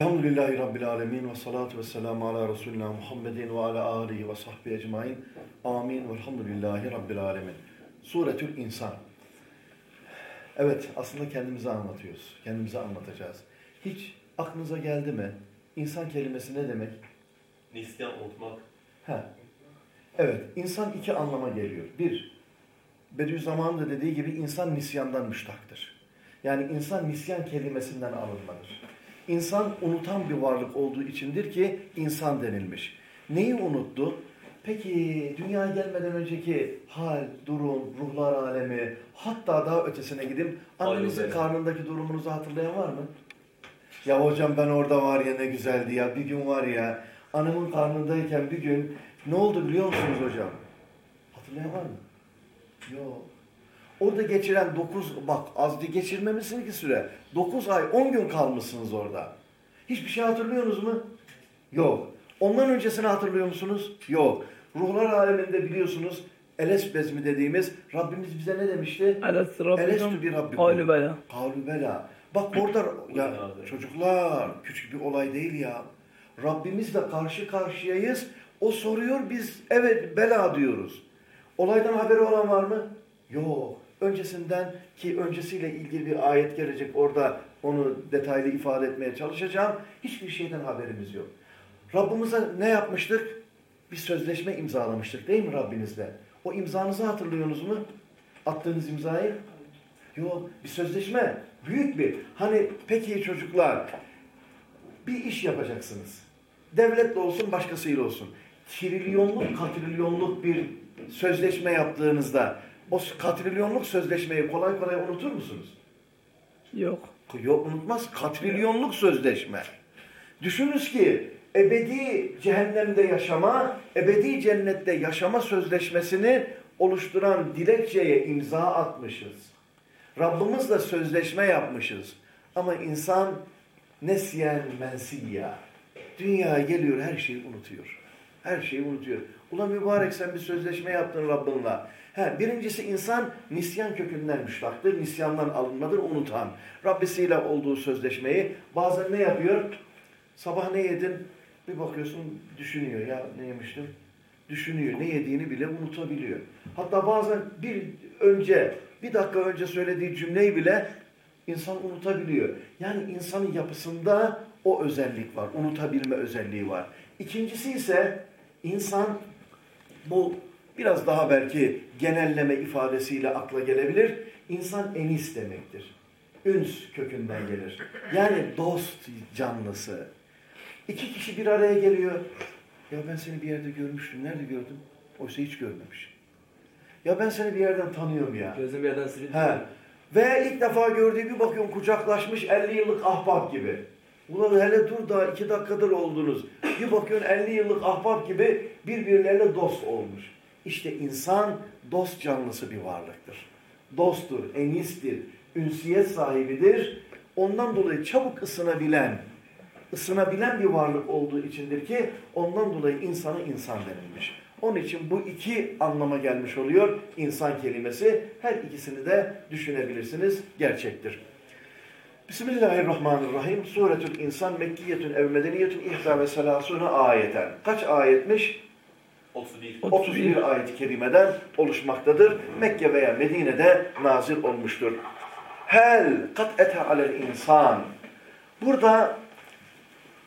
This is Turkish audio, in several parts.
Elhamdülillahi Rabbil Alemin ve salatu ve selamu ala Resulina Muhammedin ve ala alihi ve sahbihi ecmain. Amin ve elhamdülillahi Rabbil Alemin. Suretül İnsan. Evet aslında kendimize anlatıyoruz. Kendimize anlatacağız. Hiç aklınıza geldi mi? İnsan kelimesi ne demek? Nisyan unutmak. Ha. Evet insan iki anlama geliyor. Bir, Bediüzzaman'ın da dediği gibi insan nisyandan müştaktır. Yani insan nisyan kelimesinden alınmadır. İnsan unutan bir varlık olduğu içindir ki insan denilmiş. Neyi unuttu? Peki dünyaya gelmeden önceki hal, durum, ruhlar alemi, hatta daha ötesine gidip annenizin karnındaki durumunuzu hatırlayan var mı? Ya hocam ben orada var ya ne güzeldi ya bir gün var ya anamın karnındayken bir gün ne oldu biliyor musunuz hocam? Hatırlayan var mı? Yok. Orada geçiren 9 bak az diye geçirmemişsin ki süre. 9 ay 10 gün kalmışsınız orada. Hiçbir şey hatırlıyorsunuz mu? Yok. Ondan öncesini hatırlıyor musunuz? Yok. Ruhlar aleminde biliyorsunuz Eles bezmi dediğimiz Rabbimiz bize ne demişti? Elest Elestu Rabbikum bir Rabbikum. Kavlu bela. Kavlu bela. Bak orada ya çocuklar küçük bir olay değil ya. Rabbimizle karşı karşıyayız. O soruyor biz evet bela diyoruz. Olaydan haberi olan var mı? Yok. Öncesinden ki öncesiyle ilgili bir ayet gelecek orada onu detaylı ifade etmeye çalışacağım. Hiçbir şeyden haberimiz yok. Rabbimize ne yapmıştık? Bir sözleşme imzalamıştık değil mi Rabbinizle? O imzanızı hatırlıyorsunuz mu? Attığınız imzayı? Yok bir sözleşme. Büyük bir. Hani peki çocuklar bir iş yapacaksınız. Devletle olsun başkasıyla olsun. Trilyonluk katrilyonluk bir sözleşme yaptığınızda o katrilyonluk sözleşmeyi kolay kolay unutur musunuz? Yok. Yok unutmaz. Katrilyonluk sözleşme. Düşününüz ki ebedi cehennemde yaşama, ebedi cennette yaşama sözleşmesini oluşturan dilekçeye imza atmışız. Rabbimizle sözleşme yapmışız. Ama insan nesyen mensiyya. Dünyaya geliyor her şeyi unutuyor. Her şeyi unutuyor. Ulan mübarek sen bir sözleşme yaptın Rabbinle. He, birincisi insan nisyan kökünden müştaktır. Nisyandan alınmadır, unutan. Rabbisiyle olduğu sözleşmeyi bazen ne yapıyor? Sabah ne yedin? Bir bakıyorsun düşünüyor. Ya ne yemiştim? Düşünüyor. Ne yediğini bile unutabiliyor. Hatta bazen bir önce, bir dakika önce söylediği cümleyi bile insan unutabiliyor. Yani insanın yapısında o özellik var. Unutabilme özelliği var. İkincisi ise insan bu biraz daha belki genelleme ifadesiyle akla gelebilir. İnsan enis demektir. Üns kökünden gelir. Yani dost canlısı. İki kişi bir araya geliyor. Ya ben seni bir yerde görmüştüm. Nerede gördüm? Oysa hiç görmemiş. Ya ben seni bir yerden tanıyorum ya. Gözüm bir yerden silinti. He. Ve ilk defa gördüğü bir bakıyorum kucaklaşmış 50 yıllık ahbap gibi. Ulan hele dur da iki dakikadır oldunuz. Bir bakıyorsun 50 yıllık ahbap gibi birbirlerine dost olmuş. İşte insan dost canlısı bir varlıktır. Dosttur, enistir, ünsiyet sahibidir. Ondan dolayı çabuk ısınabilen, ısınabilen bir varlık olduğu içindir ki ondan dolayı insana insan denilmiş. Onun için bu iki anlama gelmiş oluyor insan kelimesi. Her ikisini de düşünebilirsiniz. Gerçektir. Bismillahirrahmanirrahim. Suretül İnsan Mekkiyetün ev medeniyetün ihza ve selasuna ayeten. Kaç ayetmiş? 31. 31 ayet-i kerimeden oluşmaktadır. Mekke veya Medine'de nazil olmuştur. Hel kat ete alel insan. Burada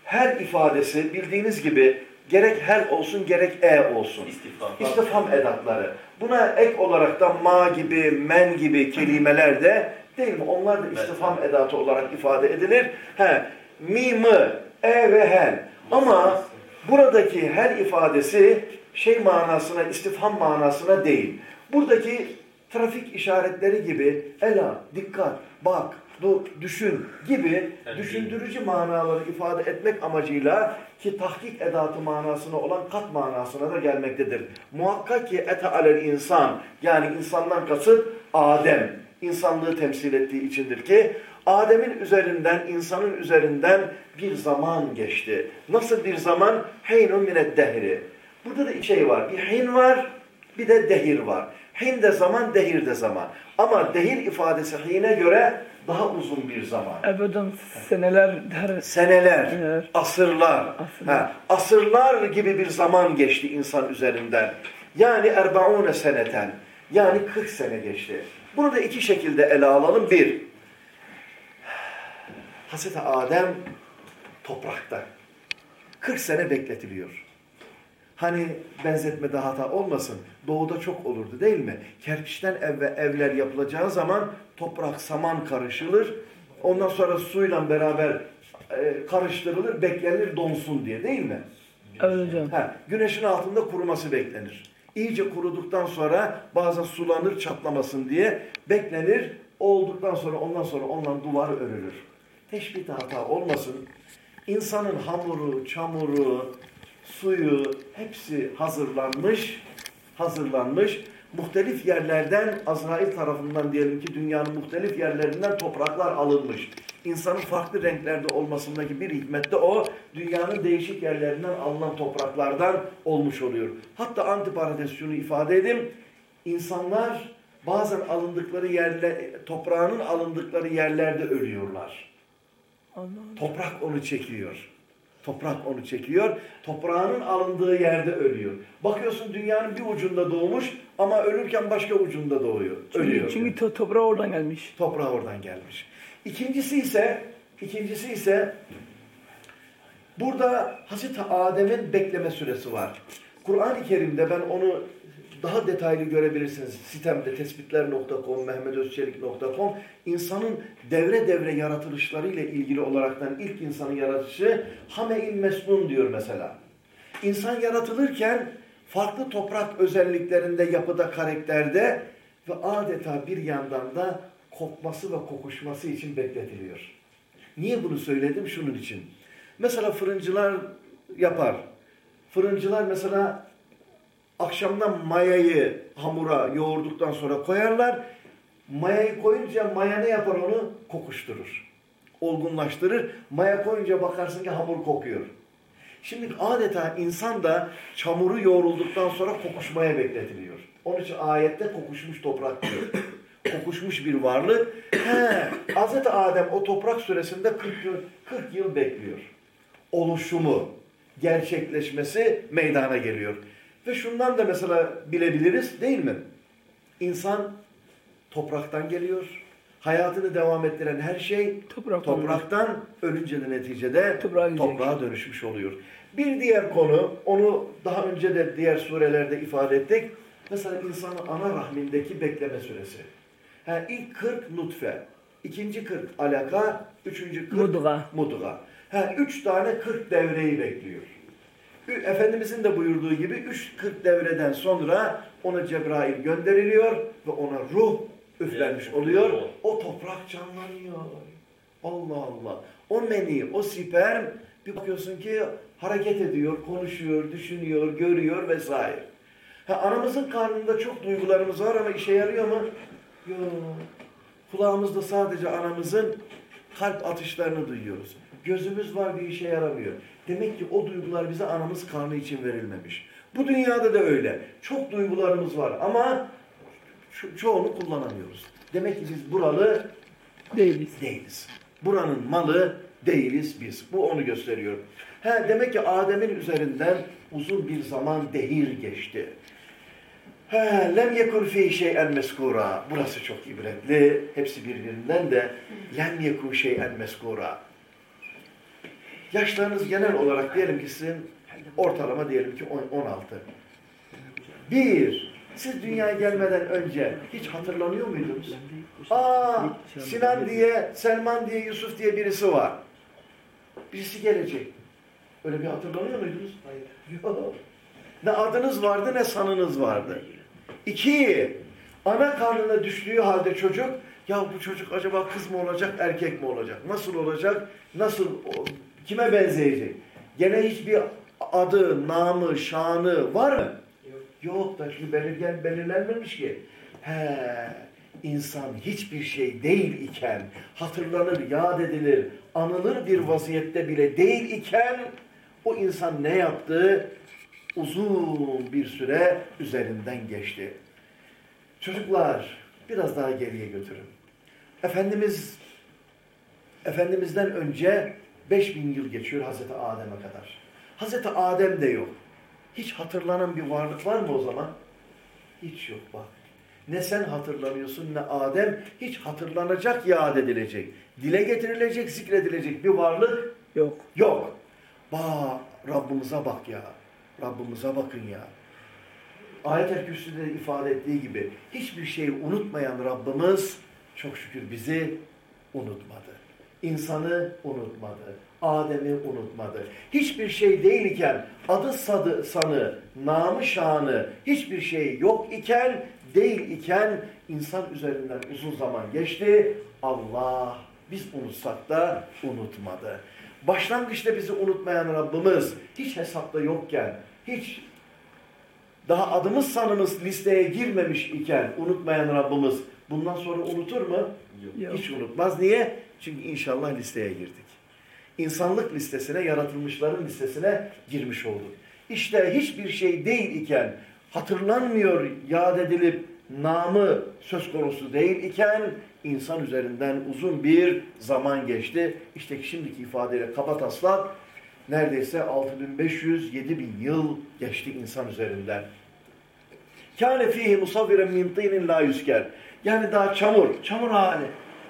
her ifadesi bildiğiniz gibi gerek hel olsun gerek e olsun. İstifam. İstifham edatları. Buna ek olarak da ma gibi, men gibi kelimeler de değil mi? Onlar da istifham edatı olarak ifade edilir. He, mi, mı, e ve hel. Ama buradaki her ifadesi şey manasına, istifham manasına değil. Buradaki trafik işaretleri gibi ela, dikkat, bak, dur, düşün gibi düşündürücü manaları ifade etmek amacıyla ki tahkik edatı manasına olan kat manasına da gelmektedir. Muhakkak ki ete alel insan yani insandan kasıt Adem insanlığı temsil ettiği içindir ki Adem'in üzerinden, insanın üzerinden bir zaman geçti. Nasıl bir zaman? Heynun mined dehri. Burada da iki şey var. Bir hin var, bir de dehir var. Hin de zaman, dehir de zaman. Ama dehir ifadesi hine göre daha uzun bir zaman. Ebeden seneler her Seneler, Evet. asırlar, Asırlar. Ha, asırlar gibi bir zaman geçti insan üzerinden. Yani erbaune seneten, yani 40 sene geçti. Bunu da iki şekilde ele alalım. Bir, Hazreti Adem toprakta. 40 sene bekletiliyor. Hani benzetmede hata olmasın. Doğuda çok olurdu değil mi? Kerpiçten ev ve evler yapılacağı zaman toprak, saman karışılır. Ondan sonra suyla beraber e, karıştırılır, beklenir donsun diye değil mi? evet hocam. Ha, güneşin altında kuruması beklenir. İyice kuruduktan sonra bazen sulanır çatlamasın diye beklenir. Olduktan sonra ondan sonra ondan duvar örülür. Teşbihte hata olmasın. İnsanın hamuru, çamuru, suyu hepsi hazırlanmış. Hazırlanmış. Muhtelif yerlerden Azrail tarafından diyelim ki dünyanın muhtelif yerlerinden topraklar alınmış. İnsanın farklı renklerde olmasındaki bir hikmet de o dünyanın değişik yerlerinden alınan topraklardan olmuş oluyor. Hatta antiparantez şunu ifade edeyim. İnsanlar bazen alındıkları yerler, toprağının alındıkları yerlerde ölüyorlar. Allah'ım. Toprak onu çekiyor. Toprak onu çekiyor. Toprağının alındığı yerde ölüyor. Bakıyorsun dünyanın bir ucunda doğmuş ama ölürken başka ucunda doğuyor. Ölüyor. Çünkü, çünkü to toprağı oradan gelmiş. Toprağı oradan gelmiş. İkincisi ise ikincisi ise burada Hazreti Adem'in bekleme süresi var. Kur'an-ı Kerim'de ben onu daha detaylı görebilirsiniz. Sitemde tespitler.com, mehmetözçelik.com insanın devre devre yaratılışlarıyla ilgili olaraktan ilk insanın yaratışı Hame-i Mesnun diyor mesela. İnsan yaratılırken farklı toprak özelliklerinde, yapıda, karakterde ve adeta bir yandan da kokması ve kokuşması için bekletiliyor. Niye bunu söyledim? Şunun için. Mesela fırıncılar yapar. Fırıncılar mesela akşamdan mayayı hamura yoğurduktan sonra koyarlar. Mayayı koyunca maya ne yapar onu? Kokuşturur. Olgunlaştırır. Maya koyunca bakarsın ki hamur kokuyor. Şimdi adeta insan da çamuru yoğrulduktan sonra kokuşmaya bekletiliyor. Onun için ayette kokuşmuş toprak diyor. kokuşmuş bir varlık. He, Hz. Adem o toprak süresinde 40 yıl, 40 yıl bekliyor. Oluşumu, gerçekleşmesi meydana geliyor. Ve şundan da mesela bilebiliriz değil mi? İnsan topraktan geliyor. Hayatını devam ettiren her şey Toprak topraktan ölünce de neticede Toprağa toprağa dönüşmüş oluyor. Bir diğer konu, onu daha önce de diğer surelerde ifade ettik. Mesela insanın ana rahmindeki bekleme süresi. Ha, ilk 40 nutfe, ikinci 40 alaka, üçüncü 40 Mudga. mudga. Ha, üç tane 40 devreyi bekliyor. Efendimizin de buyurduğu gibi 3 40 devreden sonra ona Cebrail gönderiliyor ve ona ruh üflenmiş oluyor. O toprak canlanıyor. Allah Allah. O meni, o sperm bir bakıyorsun ki hareket ediyor, konuşuyor, düşünüyor, görüyor vesaire. Ha, anamızın karnında çok duygularımız var ama işe yarıyor mu? Yok. Kulağımızda sadece anamızın kalp atışlarını duyuyoruz. Gözümüz var bir işe yaramıyor. Demek ki o duygular bize anamız karnı için verilmemiş. Bu dünyada da öyle. Çok duygularımız var ama ço- çoğunu kullanamıyoruz. Demek ki biz buralı Değiliz. değiliz. Buranın malı değiliz biz. Bu onu gösteriyor. He, demek ki Adem'in üzerinden uzun bir zaman dehir geçti. He, lem yekun fi şey'en meskura. Burası çok ibretli. Hepsi birbirinden de lem yekun şey'en meskura. Yaşlarınız genel olarak diyelim ki sizin ortalama diyelim ki on- 16. Bir, siz dünyaya gelmeden önce hiç hatırlanıyor muydunuz? Aa, Sinan diye, Selman diye, Yusuf diye birisi var. Birisi gelecek. Öyle bir hatırlanıyor muydunuz? Hayır. Yok. Ne adınız vardı ne sanınız vardı. İki, ana karnına düştüğü halde çocuk, ya bu çocuk acaba kız mı olacak, erkek mi olacak? Nasıl olacak? Nasıl, kime benzeyecek? Gene hiçbir adı, namı, şanı var mı? Yok da ki belirgen, belirlenmemiş ki. He, insan hiçbir şey değil iken, hatırlanır, yad edilir, anılır bir vaziyette bile değil iken, o insan ne yaptı? Uzun bir süre üzerinden geçti. Çocuklar, biraz daha geriye götürün. Efendimiz Efendimiz'den önce 5000 yıl geçiyor Hazreti Adem'e kadar. Hazreti Adem de yok. Hiç hatırlanan bir varlık var mı o zaman? Hiç yok bak. Ne sen hatırlanıyorsun ne Adem hiç hatırlanacak, yad edilecek, dile getirilecek, zikredilecek bir varlık Yok. yok. Bak Rabbimize bak ya. Rabbimize bakın ya. Ayet-el Kürsü'de ifade ettiği gibi hiçbir şeyi unutmayan Rabbimiz çok şükür bizi unutmadı. İnsanı unutmadı. Adem'i unutmadı. Hiçbir şey değil iken adı sadı, sanı, namı şanı hiçbir şey yok iken değil iken insan üzerinden uzun zaman geçti. Allah biz unutsak da unutmadı. Başlangıçta bizi unutmayan Rabbimiz hiç hesapta yokken, hiç daha adımız sanımız listeye girmemiş iken unutmayan Rabbimiz bundan sonra unutur mu? Yok. Hiç unutmaz. Niye? Çünkü inşallah listeye girdik. İnsanlık listesine, yaratılmışların listesine girmiş olduk. İşte hiçbir şey değil iken, hatırlanmıyor, yad edilip namı söz konusu değil iken insan üzerinden uzun bir zaman geçti. İşte şimdiki ifadeyle kaba taslak neredeyse 6500-7000 yıl geçti insan üzerinden. Kâne fîhî musavviren min tînin la yüsker. Yani daha çamur, çamur hali.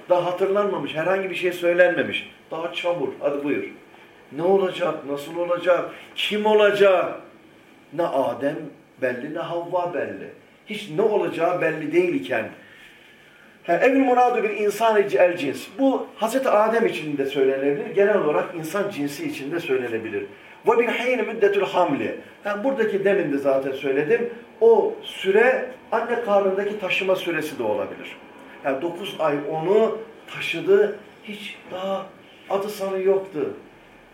Daha hatırlanmamış, herhangi bir şey söylenmemiş. Daha çamur, hadi buyur. Ne olacak, nasıl olacak, kim olacak? Ne Adem belli, ne Havva belli. Hiç ne olacağı belli değil iken. Evil muradu bir insan el cins. Bu Hazreti Adem için de söylenebilir. Genel olarak insan cinsi için de söylenebilir. Ve bir hayni müddetül hamli. Yani buradaki demin de zaten söyledim. O süre anne karnındaki taşıma süresi de olabilir. Yani 9 ay onu taşıdı. Hiç daha adı sanı yoktu.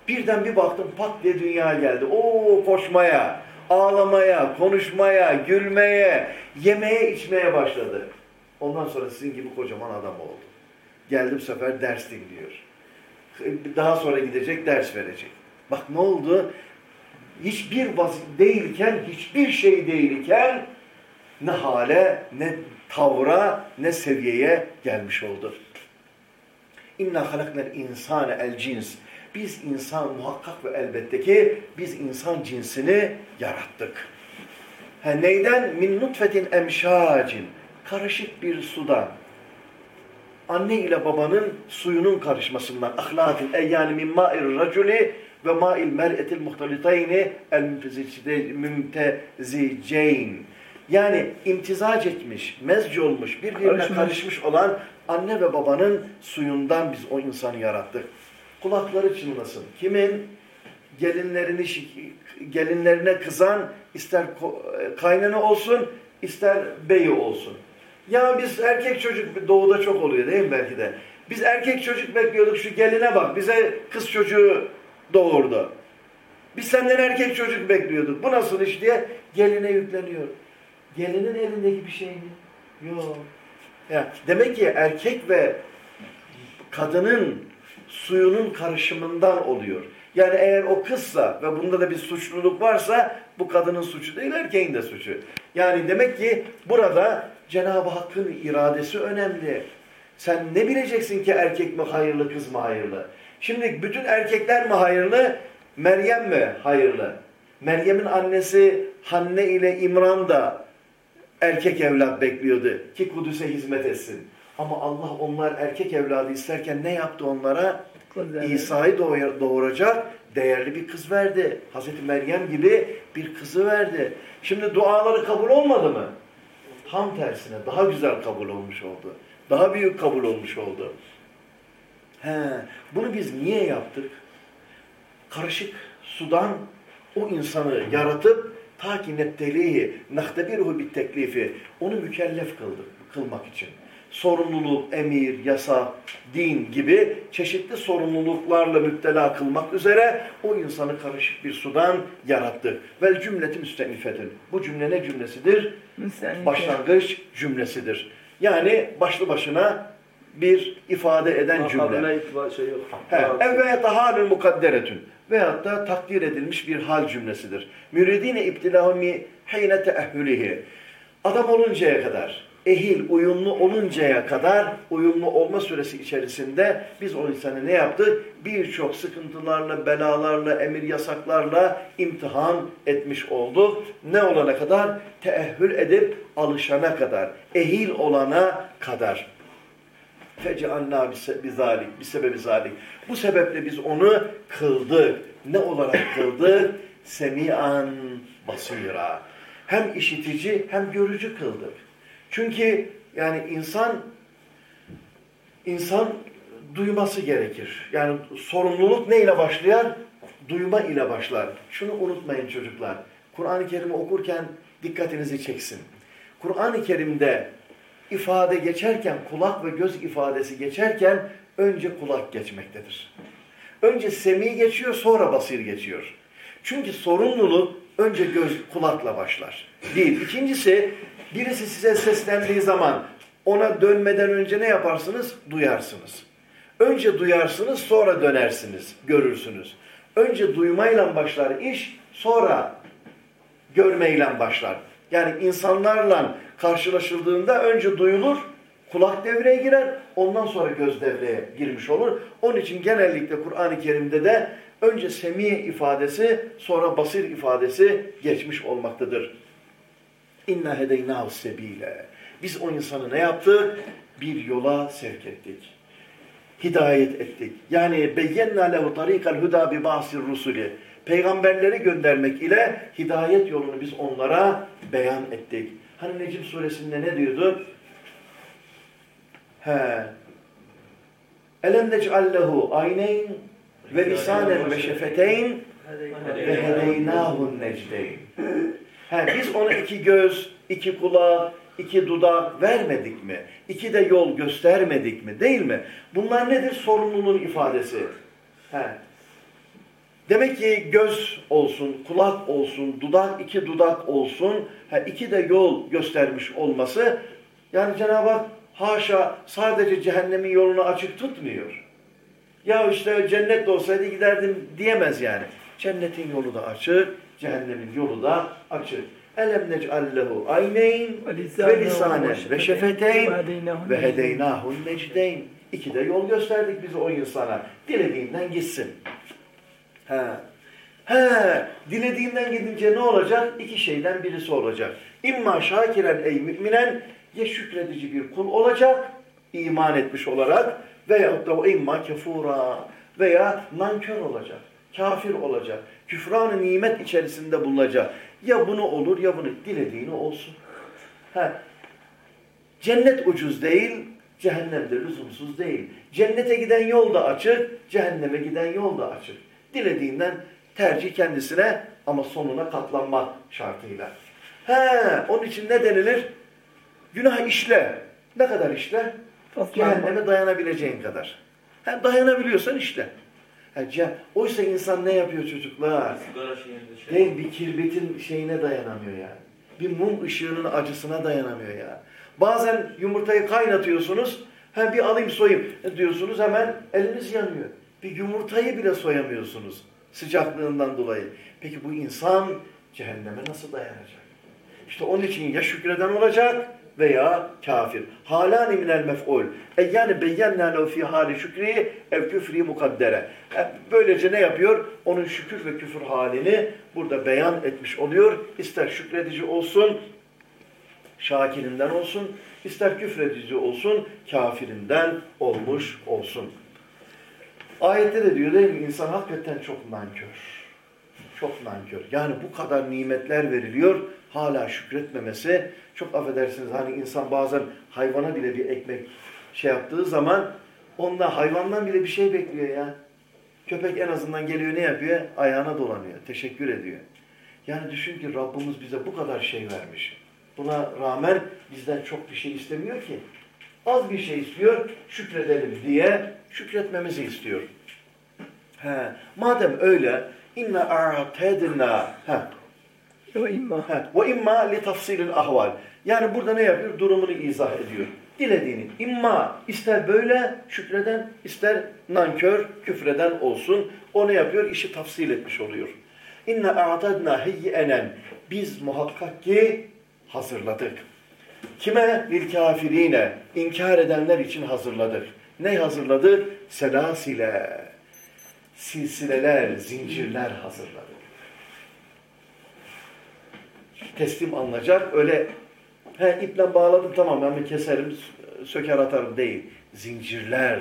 Birden bir baktım pat diye dünya geldi. Oo koşmaya, ağlamaya, konuşmaya, gülmeye, yemeye, içmeye başladı. Ondan sonra sizin gibi kocaman adam oldu. Geldi bu sefer ders dinliyor. Daha sonra gidecek ders verecek. Bak ne oldu? Hiçbir vazife değilken, hiçbir şey değilken ne hale, ne tavra, ne seviyeye gelmiş oldu. İnna halaknel insane el cins. Biz insan muhakkak ve elbette ki biz insan cinsini yarattık. Ha, neyden? Min nutfetin emşacin. Karışık bir sudan. Anne ile babanın suyunun karışmasından. Ahlatin e yani min ma'ir raculi ve ma'il mer'etil muhtelitayni el mümteziceyn. Yani imtizac etmiş, mezc olmuş, birbirine Karışmış. karışmış olan anne ve babanın suyundan biz o insanı yarattık. Kulakları çınlasın. Kimin? Gelinlerini gelinlerine kızan ister kaynana olsun, ister beyi olsun. Ya biz erkek çocuk doğuda çok oluyor değil mi belki de? Biz erkek çocuk bekliyorduk şu geline bak bize kız çocuğu doğurdu. Biz senden erkek çocuk bekliyorduk. Bu nasıl iş diye geline yükleniyor. Gelinin elindeki bir şey mi? Yok. Ya, demek ki erkek ve kadının suyunun karışımından oluyor. Yani eğer o kızsa ve bunda da bir suçluluk varsa bu kadının suçu değil erkeğin de suçu. Yani demek ki burada Cenab-ı Hakk'ın iradesi önemli. Sen ne bileceksin ki erkek mi hayırlı kız mı hayırlı? Şimdi bütün erkekler mi hayırlı Meryem mi hayırlı? Meryem'in annesi Hanne ile İmran da erkek evlat bekliyordu ki Kudüs'e hizmet etsin. Ama Allah onlar erkek evladı isterken ne yaptı onlara? İsa'yı doğur- doğuracak değerli bir kız verdi. Hazreti Meryem gibi bir kızı verdi. Şimdi duaları kabul olmadı mı? Tam tersine daha güzel kabul olmuş oldu. Daha büyük kabul olmuş oldu. He, bunu biz niye yaptık? Karışık sudan o insanı yaratıp ta ki nettelihi nahtebiruhu bit teklifi onu mükellef kıldık, kılmak için. Sorumluluk, emir, yasa, din gibi çeşitli sorumluluklarla müptela kılmak üzere o insanı karışık bir sudan yarattık. Vel cümleti müstenifetün. Bu cümle ne cümlesidir? Müstenife. Başlangıç cümlesidir. Yani başlı başına bir ifade eden cümle. Şey yok. He, mukadderetün. Veyahut da takdir edilmiş bir hal cümlesidir. Müridine iptilahumi heyne teehhülihi. Adam oluncaya kadar, ehil, uyumlu oluncaya kadar, uyumlu olma süresi içerisinde biz o insanı ne yaptık? Birçok sıkıntılarla, belalarla, emir yasaklarla imtihan etmiş olduk. Ne olana kadar? Teehhül edip alışana kadar, ehil olana kadar. Fecealna bizalik, bir sebebi zalik. Bu sebeple biz onu kıldık. Ne olarak kıldık? Semi'an basira. Hem işitici hem görücü kıldık. Çünkü yani insan insan duyması gerekir. Yani sorumluluk neyle başlar? Duyma ile başlar. Şunu unutmayın çocuklar. Kur'an-ı Kerim'i okurken dikkatinizi çeksin. Kur'an-ı Kerim'de ifade geçerken, kulak ve göz ifadesi geçerken önce kulak geçmektedir. Önce semi geçiyor, sonra basir geçiyor. Çünkü sorumluluk önce göz kulakla başlar. Değil. İkincisi birisi size seslendiği zaman ona dönmeden önce ne yaparsınız? Duyarsınız. Önce duyarsınız, sonra dönersiniz, görürsünüz. Önce duymayla başlar iş, sonra görmeyle başlar. Yani insanlarla karşılaşıldığında önce duyulur, kulak devreye girer, ondan sonra göz devreye girmiş olur. Onun için genellikle Kur'an-ı Kerim'de de önce semi ifadesi, sonra basir ifadesi geçmiş olmaktadır. İnna hedeynahu sebile. Biz o insanı ne yaptık? Bir yola sevk ettik. Hidayet ettik. Yani beyyenna lehu tarikal huda bi basir rusuli. Peygamberleri göndermek ile hidayet yolunu biz onlara beyan ettik. Hani Necim suresinde ne diyordu? He. Elem nec'allehu ayneyn ve lisanen ve şefeteyn ve hedeynâhun necdeyn. He, biz ona iki göz, iki kulak, iki dudak vermedik mi? İki de yol göstermedik mi? Değil mi? Bunlar nedir? Sorumluluğun ifadesi. He. Demek ki göz olsun, kulak olsun, dudak, iki dudak olsun, he, iki de yol göstermiş olması, yani Cenab-ı Hak haşa sadece cehennemin yolunu açık tutmuyor. Ya işte cennet de olsaydı giderdim diyemez yani. Cennetin yolu da açık, cehennemin yolu da açık. Elem nec'allehu ayneyn ve lisanen ve şefeteyn ve hedeynahun necdeyn. İki de yol gösterdik biz o insana. Dilediğinden gitsin. He. He. Dilediğinden gidince ne olacak? İki şeyden birisi olacak. İmma şakiren ey müminen ya şükredici bir kul olacak, iman etmiş olarak veyahut da imma kefura veya nankör olacak, kafir olacak, küfran-ı nimet içerisinde bulunacak. Ya bunu olur ya bunu dilediğini olsun. He. Cennet ucuz değil, cehennem de lüzumsuz değil. Cennete giden yol da açık, cehenneme giden yol da açık. Dilediğinden tercih kendisine ama sonuna katlanmak şartıyla. He, onun için ne denilir? Günah işle. Ne kadar işle? Cehenneme dayanabileceğin kadar. He, dayanabiliyorsan işle. He, oysa insan ne yapıyor çocuklar? Şey. Değil bir kirbetin şeyine dayanamıyor yani. Bir mum ışığının acısına dayanamıyor ya. Bazen yumurtayı kaynatıyorsunuz. Ha bir alayım soyayım diyorsunuz hemen eliniz yanıyor. Bir yumurtayı bile soyamıyorsunuz sıcaklığından dolayı. Peki bu insan cehenneme nasıl dayanacak? İşte onun için ya şükreden olacak veya kafir. Halani minel mef'ul. E yani beyyennâ lev fî hâli şükri ev küfri mukaddere. E böylece ne yapıyor? Onun şükür ve küfür halini burada beyan etmiş oluyor. İster şükredici olsun, şakirinden olsun, ister küfredici olsun, kafirinden olmuş olsun. Ayette de diyor değil mi? İnsan hakikaten çok nankör. Çok nankör. Yani bu kadar nimetler veriliyor, hala şükretmemesi. Çok affedersiniz hani insan bazen hayvana bile bir ekmek şey yaptığı zaman onda hayvandan bile bir şey bekliyor ya. Köpek en azından geliyor ne yapıyor? Ayağına dolanıyor. Teşekkür ediyor. Yani düşün ki Rabbimiz bize bu kadar şey vermiş. Buna rağmen bizden çok bir şey istemiyor ki. Az bir şey istiyor, şükredelim diye şükretmemizi istiyor. He, madem öyle, inna a'tedna ve imma ve imma li tafsilil ahval. Yani burada ne yapıyor? Durumunu izah ediyor. Dilediğini. İmma ister böyle şükreden, ister nankör, küfreden olsun. O ne yapıyor? İşi tafsil etmiş oluyor. İnna a'tedna hiyyenen. Biz muhakkak ki hazırladık. Kime? Lil kafirine. İnkar edenler için hazırladık. Ne hazırladık? Selasile. Silsileler, zincirler hazırladık. Teslim alınacak. Öyle he, iple bağladım tamam ben bir keserim, söker atarım değil. Zincirler.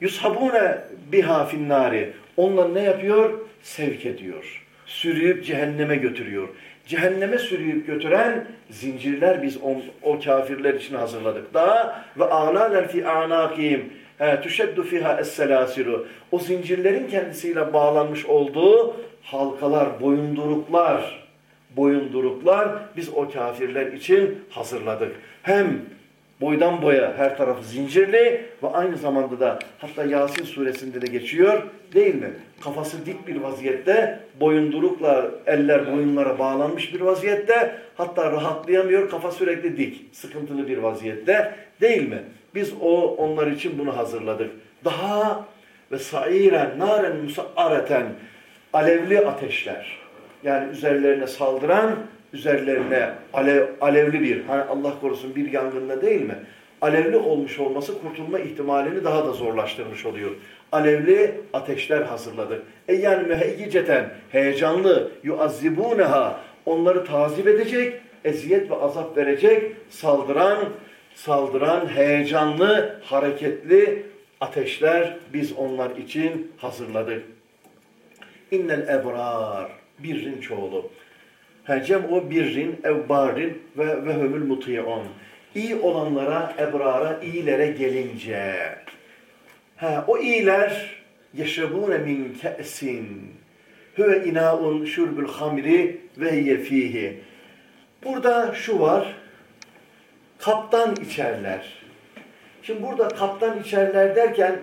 Yushabune biha finnari. Onlar ne yapıyor? Sevk ediyor. Sürüyüp cehenneme götürüyor. Cehenneme sürüyüp götüren zincirler biz o, o kafirler için hazırladık. Daha ve a'lanen fi a'naqihim tuşeddu fiha es-selasilu. O zincirlerin kendisiyle bağlanmış olduğu halkalar, boyunduruklar, boyunduruklar biz o kafirler için hazırladık. Hem boydan boya her tarafı zincirli ve aynı zamanda da hatta Yasin suresinde de geçiyor değil mi? Kafası dik bir vaziyette, boyundurukla eller boyunlara bağlanmış bir vaziyette hatta rahatlayamıyor, kafa sürekli dik, sıkıntılı bir vaziyette değil mi? Biz o onlar için bunu hazırladık. Daha ve sairen naren musaareten alevli ateşler. Yani üzerlerine saldıran üzerlerine alev, alevli bir, hani Allah korusun bir yangında değil mi? Alevli olmuş olması kurtulma ihtimalini daha da zorlaştırmış oluyor. Alevli ateşler hazırladık. E yani müheyyiceten, heyecanlı, yuazzibuneha, onları tazip edecek, eziyet ve azap verecek, saldıran, saldıran, heyecanlı, hareketli ateşler biz onlar için hazırladık. İnnel ebrar, birrin çoğulu. Cem o birrin, evbarin ve ve hömül muti'un. İyi olanlara, ebrara, iyilere gelince. Ha, o iyiler yeşrebune min ke'sin. Hüve inaun şurbül hamri ve hiye fihi. Burada şu var. Kaptan içerler. Şimdi burada kaptan içerler derken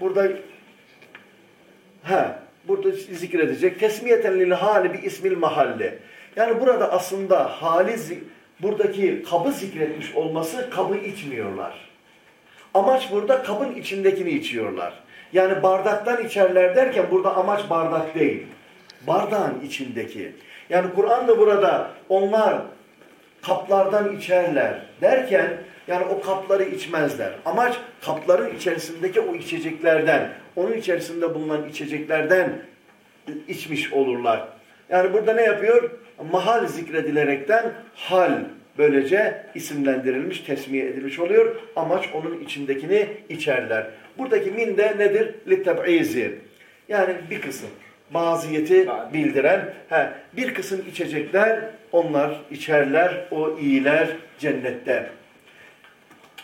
burada ha burada zikredecek tesmiyeten lil hali bir ismil mahalle. Yani burada aslında hali buradaki kabı zikretmiş olması kabı içmiyorlar. Amaç burada kabın içindekini içiyorlar. Yani bardaktan içerler derken burada amaç bardak değil. Bardağın içindeki. Yani Kur'an da burada onlar kaplardan içerler derken yani o kapları içmezler. Amaç kapların içerisindeki o içeceklerden, onun içerisinde bulunan içeceklerden içmiş olurlar. Yani burada ne yapıyor? Mahal zikredilerekten hal böylece isimlendirilmiş, tesmiye edilmiş oluyor. Amaç onun içindekini içerler. Buradaki min de nedir? Litteb'izi. Yani bir kısım. Baziyeti bildiren. He, bir kısım içecekler, onlar içerler, o iyiler cennette.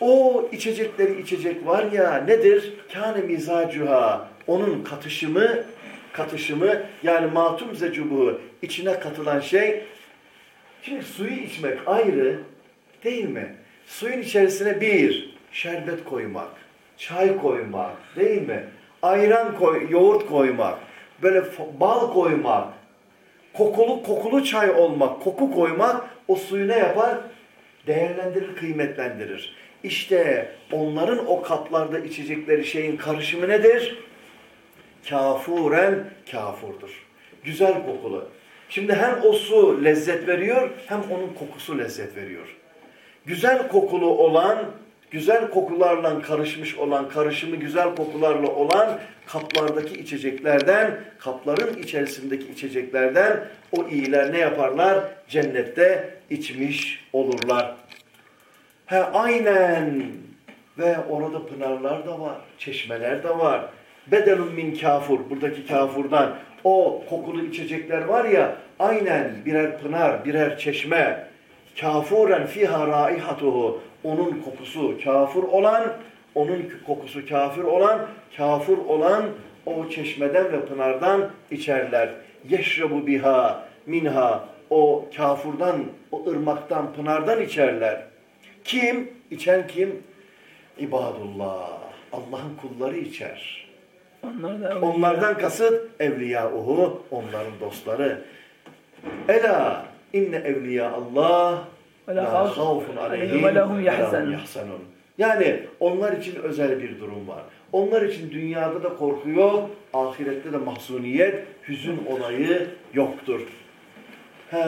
O içecekleri içecek var ya nedir? Kâne mizacuha. Onun katışımı katışımı yani matum zecubu içine katılan şey şimdi suyu içmek ayrı değil mi? Suyun içerisine bir şerbet koymak, çay koymak değil mi? Ayran koy, yoğurt koymak, böyle bal koymak, kokulu kokulu çay olmak, koku koymak o suyu ne yapar? Değerlendirir, kıymetlendirir. İşte onların o kaplarda içecekleri şeyin karışımı nedir? kafuren kafurdur. Güzel kokulu. Şimdi hem o su lezzet veriyor hem onun kokusu lezzet veriyor. Güzel kokulu olan, güzel kokularla karışmış olan, karışımı güzel kokularla olan kaplardaki içeceklerden, kapların içerisindeki içeceklerden o iyiler ne yaparlar? Cennette içmiş olurlar. He aynen ve orada pınarlar da var, çeşmeler de var bedelun min kafur, buradaki kafurdan o kokulu içecekler var ya, aynen birer pınar, birer çeşme, kafuren fiha raihatuhu, onun kokusu kafur olan, onun kokusu kafir olan, kafur olan o çeşmeden ve pınardan içerler. Yeşrebu biha minha, o kafurdan, o ırmaktan, pınardan içerler. Kim? İçen kim? İbadullah. Allah'ın kulları içer. Onlardan kasıt evliyauhu, onların dostları. Ela inne evliya Allah la havfun aleyhim ve lahum yahzanun. Yani onlar için özel bir durum var. Onlar için dünyada da korku yok, ahirette de mahzuniyet, hüzün olayı yoktur. He.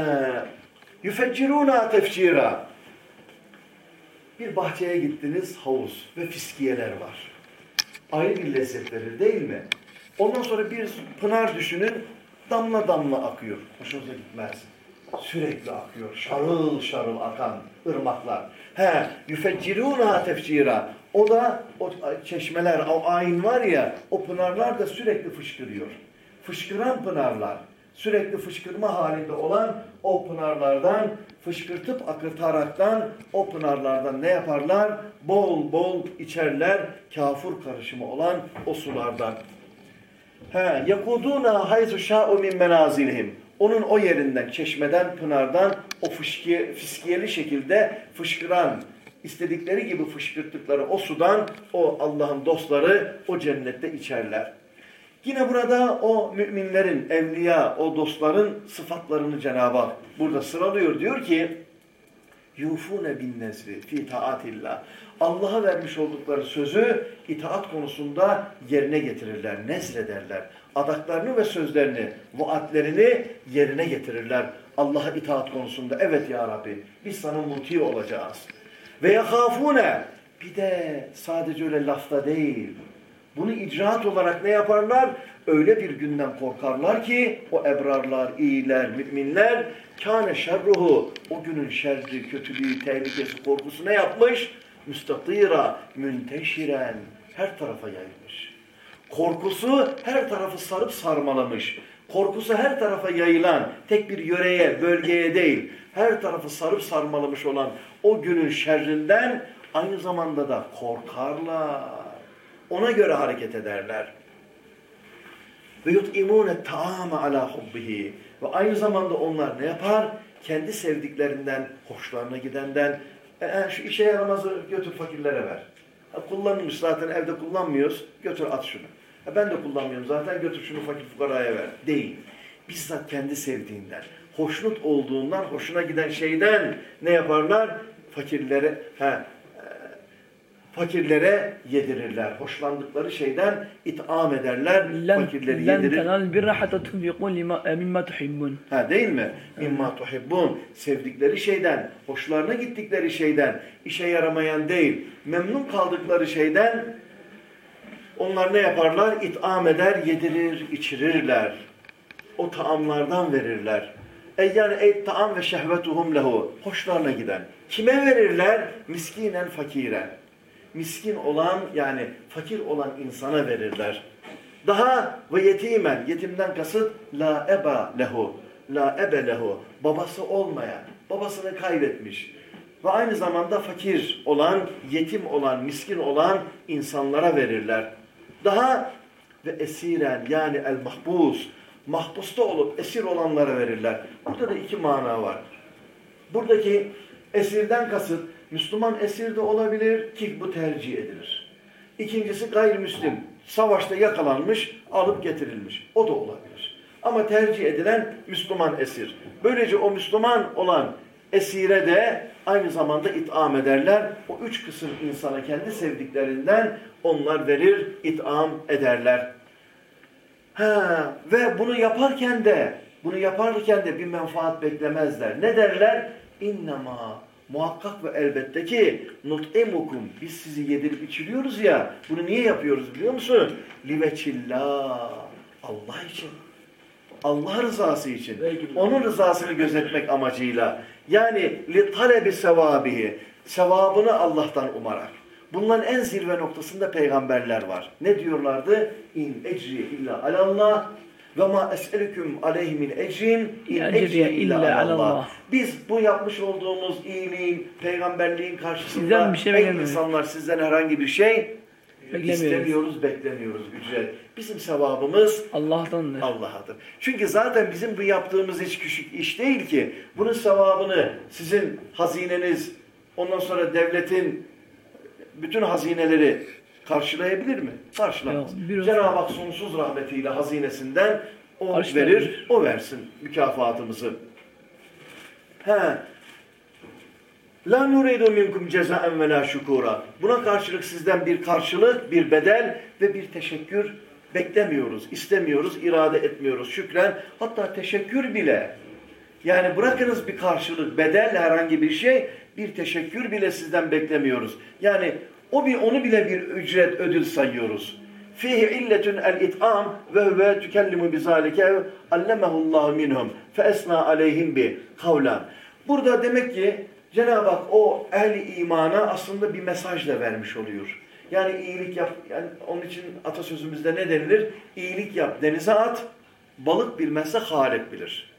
Yüfecciruna tefcira. Bir bahçeye gittiniz havuz ve fiskiyeler var. Ayrı bir lezzet verir değil mi? Ondan sonra bir pınar düşünün damla damla akıyor. Hoşunuza gitmez. Sürekli akıyor. Şarıl şarıl akan ırmaklar. He, yüfeccirûnâ tefcira. O da o çeşmeler, o ayin var ya, o pınarlar da sürekli fışkırıyor. Fışkıran pınarlar, sürekli fışkırma halinde olan o pınarlardan fışkırtıp akıtaraktan o pınarlardan ne yaparlar? Bol bol içerler kafur karışımı olan o sulardan. He, yakuduna hayzu şa'u min menazilihim. Onun o yerinden, çeşmeden, pınardan o fışkiye, fiskiyeli şekilde fışkıran, istedikleri gibi fışkırttıkları o sudan o Allah'ın dostları o cennette içerler. Yine burada o müminlerin, evliya, o dostların sıfatlarını Cenab-ı Hak burada sıralıyor. Diyor ki, yufune bin nezri fi taatillah. Allah'a vermiş oldukları sözü itaat konusunda yerine getirirler, nezrederler. Adaklarını ve sözlerini, vaatlerini yerine getirirler. Allah'a itaat konusunda. Evet ya Rabbi biz sana muti olacağız. Ve yahafune bir de sadece öyle lafta değil. Bunu icraat olarak ne yaparlar? Öyle bir günden korkarlar ki o ebrarlar, iyiler, müminler kâne şerruhu o günün şerri, kötülüğü, tehlikesi, korkusu ne yapmış? Müstatira, münteşiren her tarafa yayılmış. Korkusu her tarafı sarıp sarmalamış. Korkusu her tarafa yayılan, tek bir yöreye, bölgeye değil, her tarafı sarıp sarmalamış olan o günün şerrinden aynı zamanda da korkarlar. Ona göre hareket ederler. Ve yut'imûne ta'ame ala hubbihi. Ve aynı zamanda onlar ne yapar? Kendi sevdiklerinden, hoşlarına gidenden, e, e, şu işe yaramazı götür fakirlere ver. Ha, kullanılmış zaten evde kullanmıyoruz, götür at şunu. Ha, ben de kullanmıyorum zaten götür şunu fakir fukaraya ver. Değil. Bizzat kendi sevdiğinden, hoşnut olduğundan, hoşuna giden şeyden ne yaparlar? Fakirlere, ha, fakirlere yedirirler. Hoşlandıkları şeyden itam ederler, len, fakirleri len Ha değil mi? Mimma tuhibbun. Sevdikleri şeyden, hoşlarına gittikleri şeyden, işe yaramayan değil, memnun kaldıkları şeyden onlar ne yaparlar? İtam eder, yedirir, içirirler. O taamlardan verirler. Eyyan ey taam ve şehvetuhum lehu. Hoşlarına giden. Kime verirler? Miskinen, fakiren. Miskin olan yani fakir olan insana verirler. Daha ve yetimen, yetimden kasıt la eba lehu, la ebe lehu, babası olmayan, babasını kaybetmiş ve aynı zamanda fakir olan, yetim olan, miskin olan insanlara verirler. Daha ve esiren yani el mahbus, mahpusta olup esir olanlara verirler. Burada da iki mana var. Buradaki esirden kasıt Müslüman esir de olabilir ki bu tercih edilir. İkincisi gayrimüslim. Savaşta yakalanmış, alıp getirilmiş. O da olabilir. Ama tercih edilen Müslüman esir. Böylece o Müslüman olan esire de aynı zamanda itham ederler. O üç kısım insana kendi sevdiklerinden onlar verir, itham ederler. Ha, ve bunu yaparken de bunu yaparken de bir menfaat beklemezler. Ne derler? İnnema muhakkak ve elbette ki nut'imukum biz sizi yedirip içiriyoruz ya bunu niye yapıyoruz biliyor musun? Liveçillah Allah için. Allah rızası için. Onun rızasını gözetmek amacıyla. Yani li talebi sevabihi. Sevabını Allah'tan umarak. Bunların en zirve noktasında peygamberler var. Ne diyorlardı? İn ecri illa alallah ve ma es'elüküm aleyhi min ecrin in ecri illa alallah. Biz bu yapmış olduğumuz iyiliğin, peygamberliğin karşısında Sizden bir şey ey insanlar sizden herhangi bir şey Beklemiyoruz. istemiyoruz, beklemiyoruz ücret. Bizim sevabımız Allah'tandır. Allah'adır. Çünkü zaten bizim bu yaptığımız hiç küçük iş değil ki. Bunun sevabını sizin hazineniz, ondan sonra devletin bütün hazineleri karşılayabilir mi? Karşılamaz. Cenab-ı Hak sonsuz rahmetiyle hazinesinden o Karşılayabilir. verir, o versin mükafatımızı. He. La nuridu minkum cezaen ve la şukura. Buna karşılık sizden bir karşılık, bir bedel ve bir teşekkür beklemiyoruz, istemiyoruz, irade etmiyoruz. Şükren hatta teşekkür bile. Yani bırakınız bir karşılık, bedel herhangi bir şey. bir teşekkür bile sizden beklemiyoruz. Yani o bir onu bile bir ücret ödül sayıyoruz. Fihi illetun el it'am ve huve tükellimu bizalike allemehullahu minhum fe esna aleyhim bi kavlan. Burada demek ki Cenab-ı Hak o ehli imana aslında bir mesaj da vermiş oluyor. Yani iyilik yap, yani onun için atasözümüzde ne denilir? İyilik yap, denize at, balık bilmezse Halep bilir.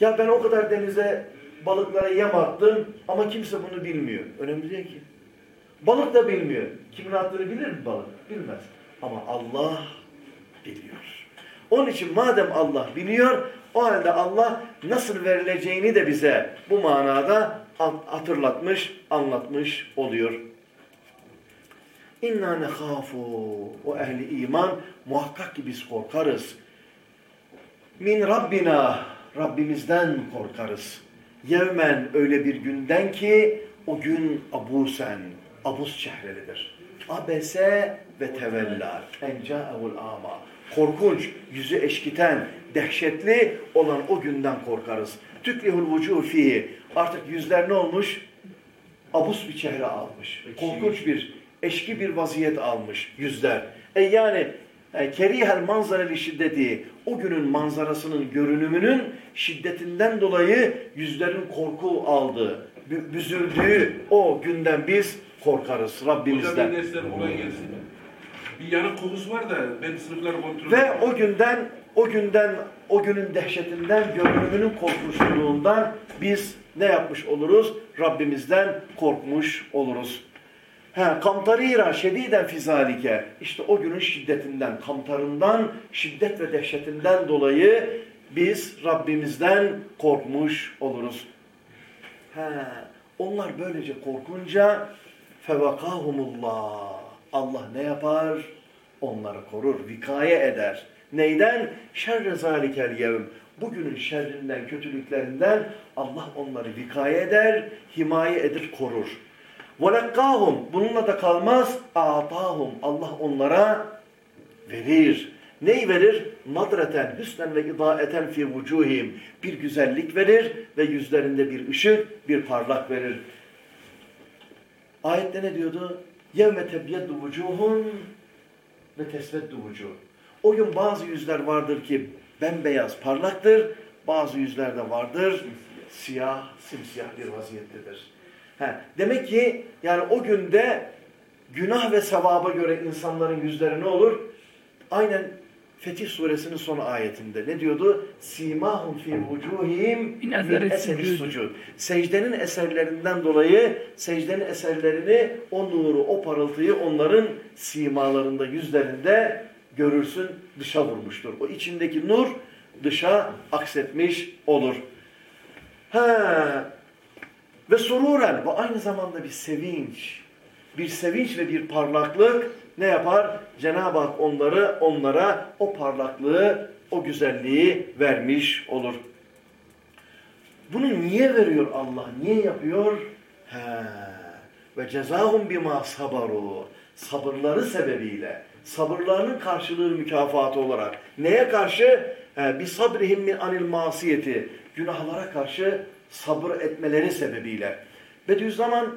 Ya ben o kadar denize balıklara yem attım ama kimse bunu bilmiyor. Önemli değil ki. Balık da bilmiyor. Kimin attığını bilir mi balık? Bilmez. Ama Allah biliyor. Onun için madem Allah biliyor, o halde Allah nasıl verileceğini de bize bu manada hatırlatmış, anlatmış oluyor. İnna nekhafu o ehli iman muhakkak ki biz korkarız. Min Rabbina Rabbimizden korkarız. Yevmen öyle bir günden ki o gün abusen, abus çehrelidir. Abese ve tevella. Enca'ehul ama. Korkunç, yüzü eşkiten, dehşetli olan o günden korkarız. Tüklihul vucuhu fihi. Artık yüzler ne olmuş? Abus bir çehre almış. Korkunç bir, eşki bir vaziyet almış yüzler. E yani e, kerihel manzareli şiddeti o günün manzarasının görünümünün şiddetinden dolayı yüzlerin korku aldığı, büzüldüğü o günden biz korkarız Rabbimizden. Hocam dersler kolay gelsin. Bir yanık kokusu var da ben sınıfları kontrol Ve o günden, o günden, o günün dehşetinden, görünümünün korkunçluğundan biz ne yapmış oluruz? Rabbimizden korkmuş oluruz. He, kamtarira şediden fizalike. İşte o günün şiddetinden, kamtarından, şiddet ve dehşetinden dolayı biz Rabbimizden korkmuş oluruz. He, onlar böylece korkunca fevakahumullah. Allah ne yapar? Onları korur, vikaye eder. Neyden? Şerre zalikel yevm. Bugünün şerrinden, kötülüklerinden Allah onları vikaye eder, himaye edip korur. وَلَقَّاهُمْ Bununla da kalmaz. اَعْطَاهُمْ Allah onlara verir. Neyi verir? Nadreten, hüsnen ve idaeten fi vucuhim. Bir güzellik verir ve yüzlerinde bir ışık, bir parlak verir. Ayette ne diyordu? يَوْمَ تَبْيَدُّ وُجُوهٌ ve tesveddu vucuh. O gün bazı yüzler vardır ki bembeyaz parlaktır, bazı yüzlerde vardır siyah, simsiyah bir vaziyettedir. He, demek ki yani o günde günah ve sevaba göre insanların yüzleri ne olur? Aynen Fetih suresinin son ayetinde ne diyordu? Simahum fi vucuhim min eseri sucud. Secdenin eserlerinden dolayı secdenin eserlerini, o nuru, o parıltıyı onların simalarında, yüzlerinde görürsün, dışa vurmuştur. O içindeki nur dışa aksetmiş olur. Ha. Ve sururen, bu aynı zamanda bir sevinç. Bir sevinç ve bir parlaklık ne yapar? Cenab-ı Hak onları, onlara o parlaklığı, o güzelliği vermiş olur. Bunu niye veriyor Allah? Niye yapıyor? He. Ve cezahum bima sabaru. Sabırları sebebiyle, sabırlarının karşılığı mükafatı olarak. Neye karşı? Bir sabrihim min anil masiyeti. Günahlara karşı sabır etmeleri sebebiyle. Bediüzzaman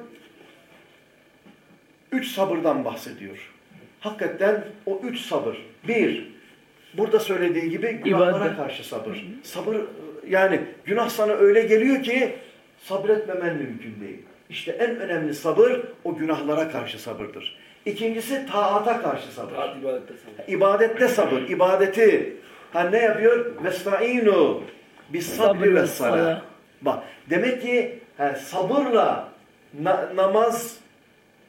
üç sabırdan bahsediyor. Hakikaten o üç sabır. Bir, burada söylediği gibi günahlara İbadet. karşı sabır. Sabır yani günah sana öyle geliyor ki sabretmemen mümkün değil. İşte en önemli sabır o günahlara karşı sabırdır. İkincisi taata karşı sabır. Taat ibadette sabır. İbadette sabır. ibadeti ha ne yapıyor? Vestainu bis sabri Sabr ve salah. Bak demek ki he, sabırla na- namaz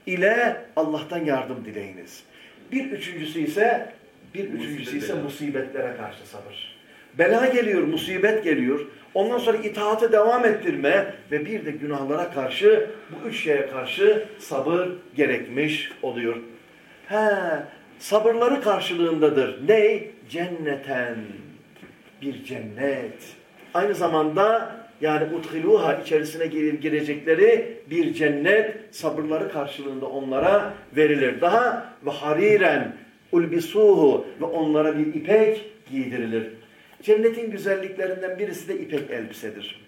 ile Allah'tan yardım dileyiniz. Bir üçüncüsü ise bir üçüncüsü ise Musibet. musibetlere karşı sabır. Bela geliyor, musibet geliyor. Ondan sonra itaate devam ettirme ve bir de günahlara karşı bu üç şeye karşı sabır gerekmiş oluyor. He, sabırları karşılığındadır. Ne? Cenneten. Bir cennet. Aynı zamanda yani uthiluha içerisine gir- girecekleri bir cennet sabırları karşılığında onlara verilir. Daha ve hariren ulbisuhu ve onlara bir ipek giydirilir. Cennetin güzelliklerinden birisi de ipek elbisedir.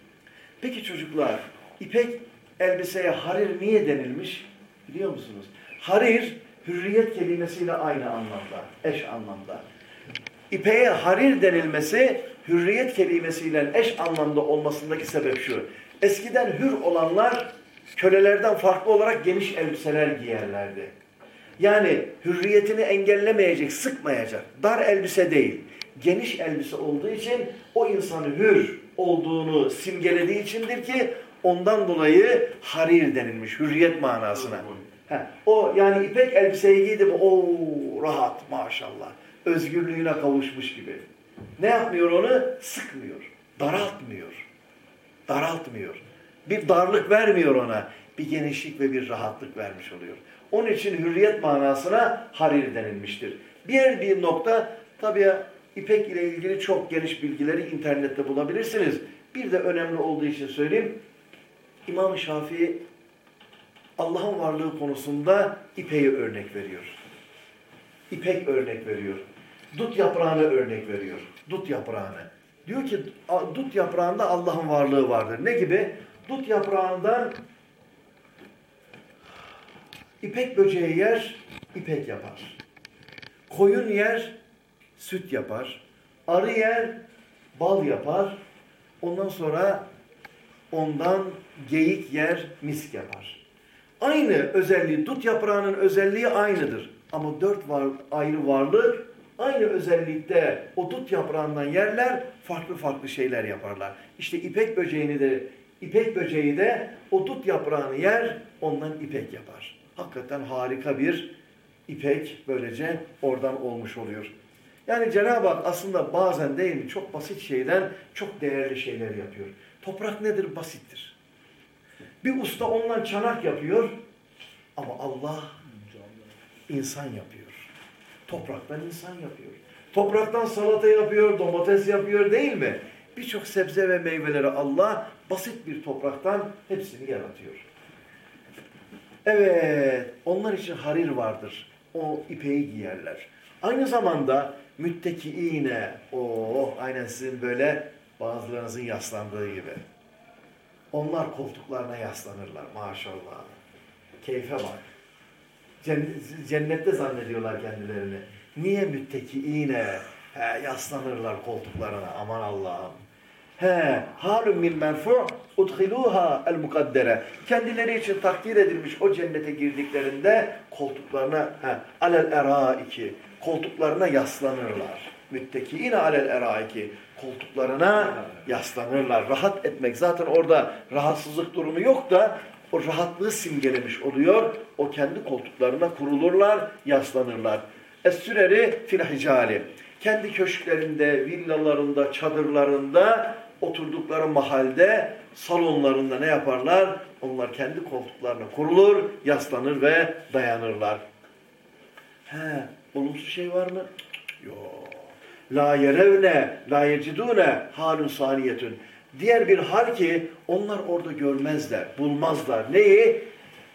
Peki çocuklar, ipek elbiseye harir niye denilmiş? Biliyor musunuz? Harir hürriyet kelimesiyle aynı anlamda, eş anlamda. İpeğe harir denilmesi hürriyet kelimesiyle eş anlamda olmasındaki sebep şu. Eskiden hür olanlar kölelerden farklı olarak geniş elbiseler giyerlerdi. Yani hürriyetini engellemeyecek, sıkmayacak. Dar elbise değil. Geniş elbise olduğu için o insanı hür olduğunu simgelediği içindir ki ondan dolayı harir denilmiş. Hürriyet manasına. Ha, o yani ipek elbiseyi giydi mi o rahat maşallah. Özgürlüğüne kavuşmuş gibi. Ne yapmıyor onu? Sıkmıyor. Daraltmıyor. Daraltmıyor. Bir darlık vermiyor ona. Bir genişlik ve bir rahatlık vermiş oluyor. Onun için hürriyet manasına harir denilmiştir. Diğer bir nokta tabii ipek ile ilgili çok geniş bilgileri internette bulabilirsiniz. Bir de önemli olduğu için söyleyeyim. İmam Şafii Allah'ın varlığı konusunda ipeği örnek veriyor. İpek örnek veriyor. Dut yaprağını örnek veriyor. Dut yaprağını. Diyor ki dut yaprağında Allah'ın varlığı vardır. Ne gibi? Dut yaprağından ipek böceği yer, ipek yapar. Koyun yer, süt yapar. Arı yer, bal yapar. Ondan sonra ondan geyik yer, misk yapar. Aynı özelliği, dut yaprağının özelliği aynıdır. Ama dört var, ayrı varlık aynı özellikte o dut yaprağından yerler farklı farklı şeyler yaparlar. İşte ipek böceğini de ipek böceği de o dut yaprağını yer ondan ipek yapar. Hakikaten harika bir ipek böylece oradan olmuş oluyor. Yani Cenab-ı Hak aslında bazen değil mi çok basit şeyden çok değerli şeyler yapıyor. Toprak nedir? Basittir. Bir usta ondan çanak yapıyor ama Allah insan yapıyor. Topraktan insan yapıyor. Topraktan salata yapıyor, domates yapıyor değil mi? Birçok sebze ve meyveleri Allah basit bir topraktan hepsini yaratıyor. Evet, onlar için harir vardır. O ipeği giyerler. Aynı zamanda müttekiine, oh aynen sizin böyle bazılarınızın yaslandığı gibi. Onlar koltuklarına yaslanırlar maşallah. Keyfe bak. Cennette zannediyorlar kendilerini. Niye müttekiine? He, yaslanırlar koltuklarına aman Allah'ım. He, halun min menfu' udhiluha el mukaddere. Kendileri için takdir edilmiş o cennete girdiklerinde koltuklarına he, alel eraiki koltuklarına yaslanırlar. Müttekiine alel eraiki koltuklarına yaslanırlar. Rahat etmek zaten orada rahatsızlık durumu yok da o rahatlığı simgelemiş oluyor. O kendi koltuklarına kurulurlar, yaslanırlar. Es-süreri fil hicali. Kendi köşklerinde, villalarında, çadırlarında, oturdukları mahalde, salonlarında ne yaparlar? Onlar kendi koltuklarına kurulur, yaslanır ve dayanırlar. He, olumsuz şey var mı? Yok. La yerevne, la yecidune halun saniyetün. Diğer bir hal ki onlar orada görmezler, bulmazlar. Neyi?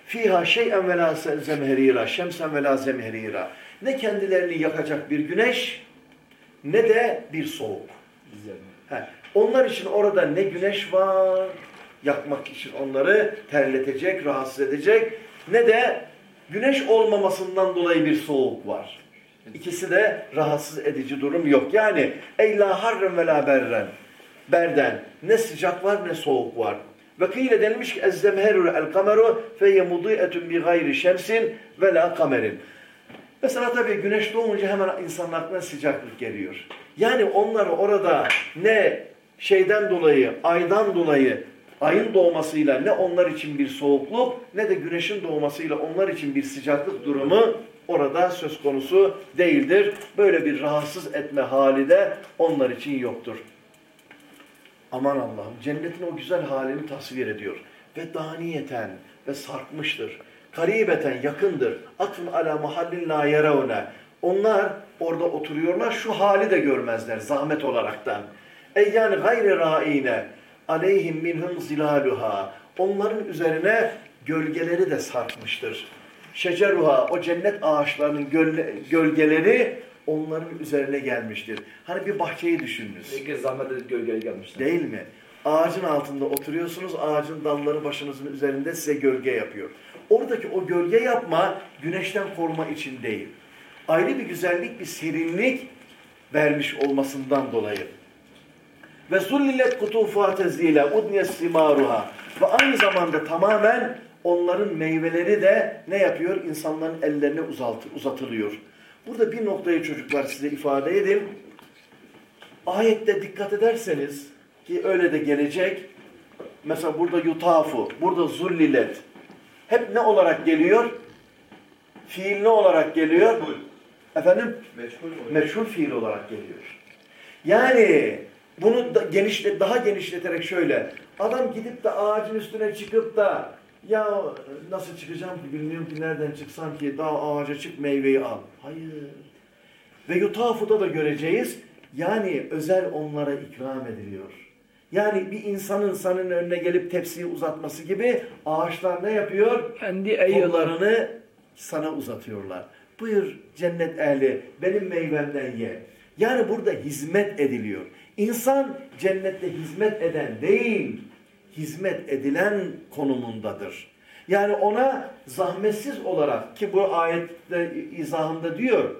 Fiha şey'en ve la zemherira, şemsen ve la zemherira. Ne kendilerini yakacak bir güneş, ne de bir soğuk. He. Onlar için orada ne güneş var, yakmak için onları terletecek, rahatsız edecek, ne de güneş olmamasından dolayı bir soğuk var. İkisi de rahatsız edici durum yok. Yani ey la harren ve la berren berden. Ne sıcak var ne soğuk var. Ve kıyle denilmiş ki ezzemheru el kameru fe yemudi'etun bi gayri şemsin ve la kamerin. Mesela tabii güneş doğunca hemen insanın sıcaklık geliyor. Yani onları orada ne şeyden dolayı, aydan dolayı, ayın doğmasıyla ne onlar için bir soğukluk ne de güneşin doğmasıyla onlar için bir sıcaklık durumu orada söz konusu değildir. Böyle bir rahatsız etme hali de onlar için yoktur. Aman Allah'ım cennetin o güzel halini tasvir ediyor. Ve daniyeten ve sarkmıştır. Karibeten yakındır. Atın ala mahallin la yeravne. Onlar orada oturuyorlar şu hali de görmezler zahmet olaraktan. Ey yani gayri raine aleyhim minhum zilaluha. Onların üzerine gölgeleri de sarkmıştır. Şeceruha o cennet ağaçlarının gölgeleri onların üzerine gelmiştir. Hani bir bahçeyi düşününüz. Bir zahmet edip gölgeye gelmişler. Değil mi? Ağacın altında oturuyorsunuz. Ağacın dalları başınızın üzerinde size gölge yapıyor. Oradaki o gölge yapma güneşten koruma için değil. Ayrı bir güzellik, bir serinlik vermiş olmasından dolayı. Ve sullillet kutufuha tezlile udniyes simaruha. Ve aynı zamanda tamamen onların meyveleri de ne yapıyor? İnsanların ellerine uzatılıyor. Burada bir noktayı çocuklar size ifade edeyim. Ayette dikkat ederseniz ki öyle de gelecek. Mesela burada yutafu, burada zullilet. Hep ne olarak geliyor? Fiil ne olarak geliyor? Meşgul. Efendim? Meşgul mu? meşhur fiil olarak geliyor. Yani bunu da genişle, daha genişleterek şöyle. Adam gidip de ağacın üstüne çıkıp da ya nasıl çıkacağım ki bilmiyorum ki nereden çıksam ki daha ağaca çık meyveyi al. Hayır. Ve yutafuda da göreceğiz. Yani özel onlara ikram ediliyor. Yani bir insanın sanın önüne gelip tepsiyi uzatması gibi ağaçlar ne yapıyor? Kendi. Kollarını sana uzatıyorlar. Buyur cennet ehli benim meyvemden ye. Yani burada hizmet ediliyor. İnsan cennette hizmet eden değil, hizmet edilen konumundadır. Yani ona zahmetsiz olarak ki bu ayette izahında diyor.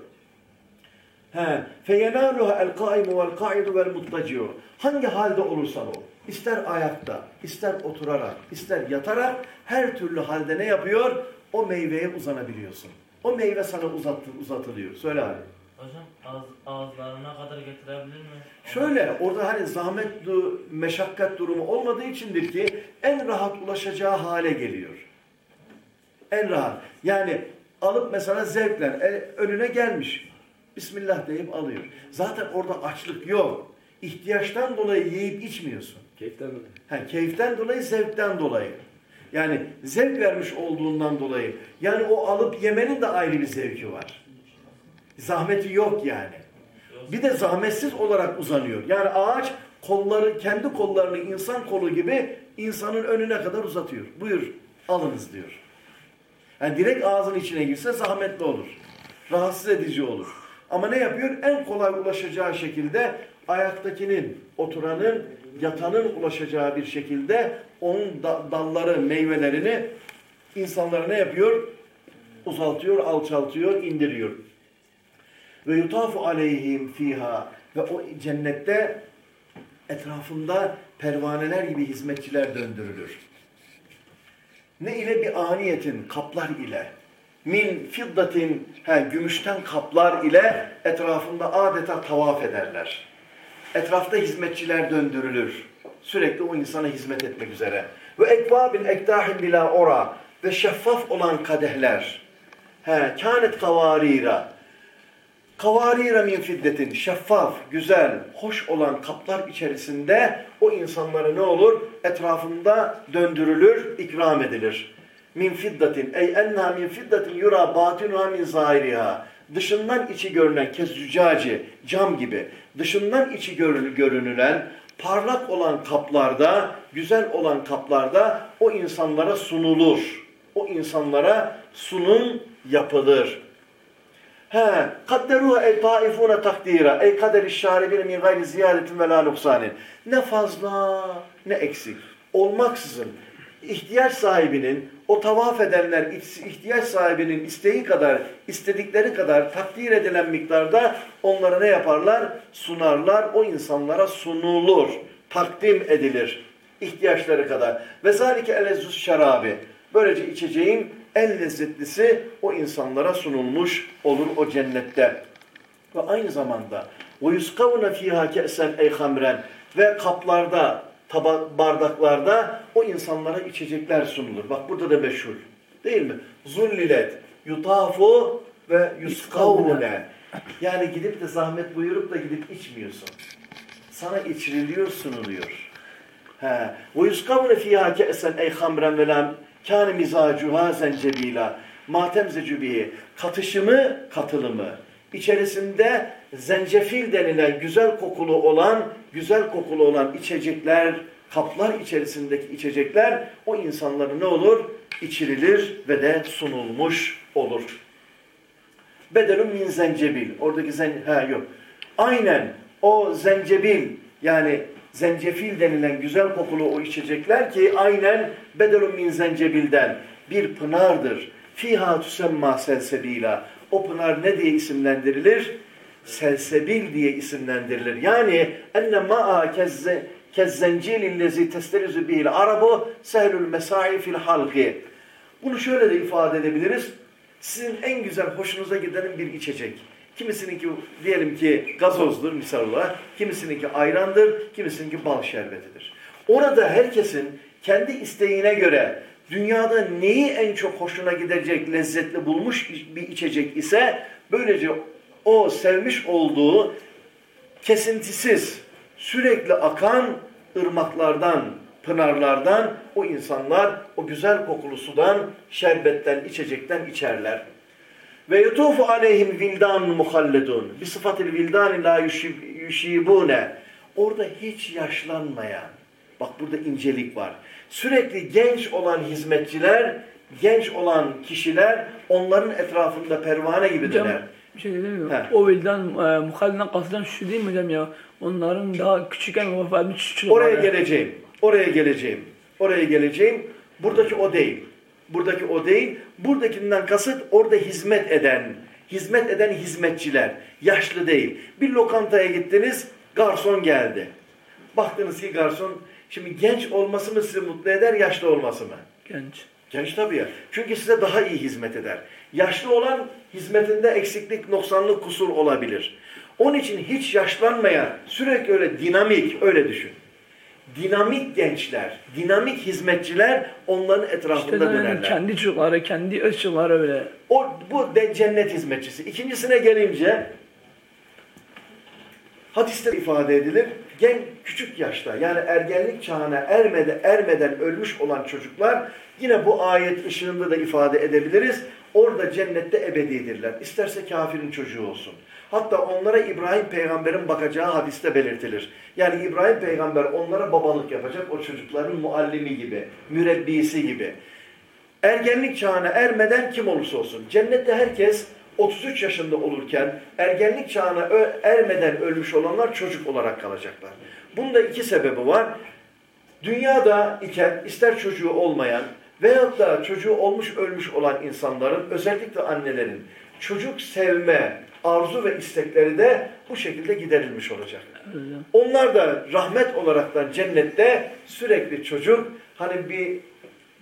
Vel kaidu vel muttaciu. Hangi halde olursan ol. ister ayakta, ister oturarak, ister yatarak her türlü halde ne yapıyor? O meyveye uzanabiliyorsun. O meyve sana uzattı, uzatılıyor. Söyle abi. Hocam ağız, ağızlarına kadar getirebilir mi? Şöyle orada hani zahmet, meşakkat durumu olmadığı içindir ki en rahat ulaşacağı hale geliyor. En rahat. Yani alıp mesela zevkle e, önüne gelmiş. Bismillah deyip alıyor. Zaten orada açlık yok. İhtiyaçtan dolayı yiyip içmiyorsun. Keyiften mi? Ha, keyiften dolayı, zevkten dolayı. Yani zevk vermiş olduğundan dolayı. Yani o alıp yemenin de ayrı bir zevki var. Zahmeti yok yani. Bir de zahmetsiz olarak uzanıyor. Yani ağaç kolları, kendi kollarını insan kolu gibi insanın önüne kadar uzatıyor. Buyur alınız diyor. Yani direkt ağzın içine girse zahmetli olur. Rahatsız edici olur. Ama ne yapıyor? En kolay ulaşacağı şekilde ayaktakinin, oturanın, yatanın ulaşacağı bir şekilde onun da- dalları, meyvelerini insanlara ne yapıyor? Uzaltıyor, alçaltıyor, indiriyor. Ve yutafu aleyhim fiha ve o cennette etrafında pervaneler gibi hizmetçiler döndürülür. Ne ile bir aniyetin kaplar ile min fiddatin he, gümüşten kaplar ile etrafında adeta tavaf ederler. Etrafta hizmetçiler döndürülür. Sürekli o insana hizmet etmek üzere. Ve ekvabin ektahin bila ora ve şeffaf olan kadehler. He, kânet kavarira. Kavarira min fiddetin şeffaf, güzel, hoş olan kaplar içerisinde o insanlara ne olur? Etrafında döndürülür, ikram edilir. Min fiddetin ey enna min fiddetin yura batinuha min zahiriha. Dışından içi görünen kezzücaci, cam gibi, dışından içi görün- görünülen, parlak olan kaplarda, güzel olan kaplarda o insanlara sunulur. O insanlara sunum yapılır. He, kadderuha ey taifune takdira. Ey kaderi şaribine min gayri ziyadetin ve la nuksanin. Ne fazla ne eksik. Olmaksızın ihtiyaç sahibinin, o tavaf edenler ihtiyaç sahibinin isteği kadar, istedikleri kadar takdir edilen miktarda onlara ne yaparlar? Sunarlar. O insanlara sunulur. Takdim edilir. ihtiyaçları kadar. Ve zalike elezzuz şarabi. Böylece içeceğin en lezzetlisi o insanlara sunulmuş olur o cennette. Ve aynı zamanda وَيُسْقَوْنَ ف۪يهَا كَأْسًا اَيْ خَمْرًا Ve kaplarda, tabak, bardaklarda o insanlara içecekler sunulur. Bak burada da meşhur. Değil mi? Zullilet, yutafu ve yuskavne. Yani gidip de zahmet buyurup da gidip içmiyorsun. Sana içiriliyor, sunuluyor. He. وَيُسْقَوْنَ ف۪يهَا كَأْسًا اَيْ خَمْرًا وَلَمْ Kâne mizacuha zencebila. Matem zecubiyi. Katışımı, katılımı. İçerisinde zencefil denilen güzel kokulu olan, güzel kokulu olan içecekler, kaplar içerisindeki içecekler o insanlara ne olur? İçirilir ve de sunulmuş olur. Bedelun min zencebil. Oradaki zen ha yok. Aynen o zencebil yani zencefil denilen güzel kokulu o içecekler ki aynen bedelun min zencebilden bir pınardır. Fiha tusemma selsebila. O pınar ne diye isimlendirilir? Selsebil diye isimlendirilir. Yani enne ma'a kezze kezzencilillezi testerizu bihil arabu sehlül mesai fil halki. Bunu şöyle de ifade edebiliriz. Sizin en güzel hoşunuza gidenin bir içecek. Kimisininki diyelim ki gazozdur misal olarak, kimisininki ayrandır, kimisininki bal şerbetidir. Orada herkesin kendi isteğine göre dünyada neyi en çok hoşuna gidecek, lezzetli bulmuş bir içecek ise böylece o sevmiş olduğu kesintisiz, sürekli akan ırmaklardan, pınarlardan o insanlar o güzel kokulu sudan, şerbetten, içecekten içerler. Ve yutufu aleyhim vildan muhalledun. Bir sıfatil vildan la yuşibune. Orada hiç yaşlanmayan. Bak burada incelik var. Sürekli genç olan hizmetçiler, genç olan kişiler onların etrafında pervane gibi döner. bir şey dedim mi? He. O vildan e, muhallinden kasıdan şu değil mi hocam ya? Onların daha küçükken vefat etmiş Oraya geleceğim. Oraya geleceğim. Oraya geleceğim. Buradaki o değil. Buradaki o değil. Buradakinden kasıt orada hizmet eden, hizmet eden hizmetçiler. Yaşlı değil. Bir lokantaya gittiniz, garson geldi. Baktınız ki garson, şimdi genç olması mı sizi mutlu eder, yaşlı olması mı? Genç. Genç tabii ya. Çünkü size daha iyi hizmet eder. Yaşlı olan hizmetinde eksiklik, noksanlık, kusur olabilir. Onun için hiç yaşlanmayan, sürekli öyle dinamik, öyle düşün. Dinamik gençler, dinamik hizmetçiler onların etrafında İşte dönerler. kendi çocukları, kendi öz çocukları öyle. O, bu de cennet hizmetçisi. İkincisine gelince hadiste ifade edilir. Gen küçük yaşta yani ergenlik çağına ermede, ermeden ölmüş olan çocuklar yine bu ayet ışığında da ifade edebiliriz. Orada cennette ebedidirler. İsterse kafirin çocuğu olsun. Hatta onlara İbrahim peygamberin bakacağı hadiste belirtilir. Yani İbrahim peygamber onlara babalık yapacak o çocukların muallimi gibi, mürebbisi gibi. Ergenlik çağına ermeden kim olursa olsun. Cennette herkes 33 yaşında olurken ergenlik çağına ermeden ölmüş olanlar çocuk olarak kalacaklar. Bunda iki sebebi var. Dünyada iken ister çocuğu olmayan veyahut da çocuğu olmuş ölmüş olan insanların özellikle annelerin çocuk sevme arzu ve istekleri de bu şekilde giderilmiş olacak. Öyle. Onlar da rahmet olaraktan cennette sürekli çocuk hani bir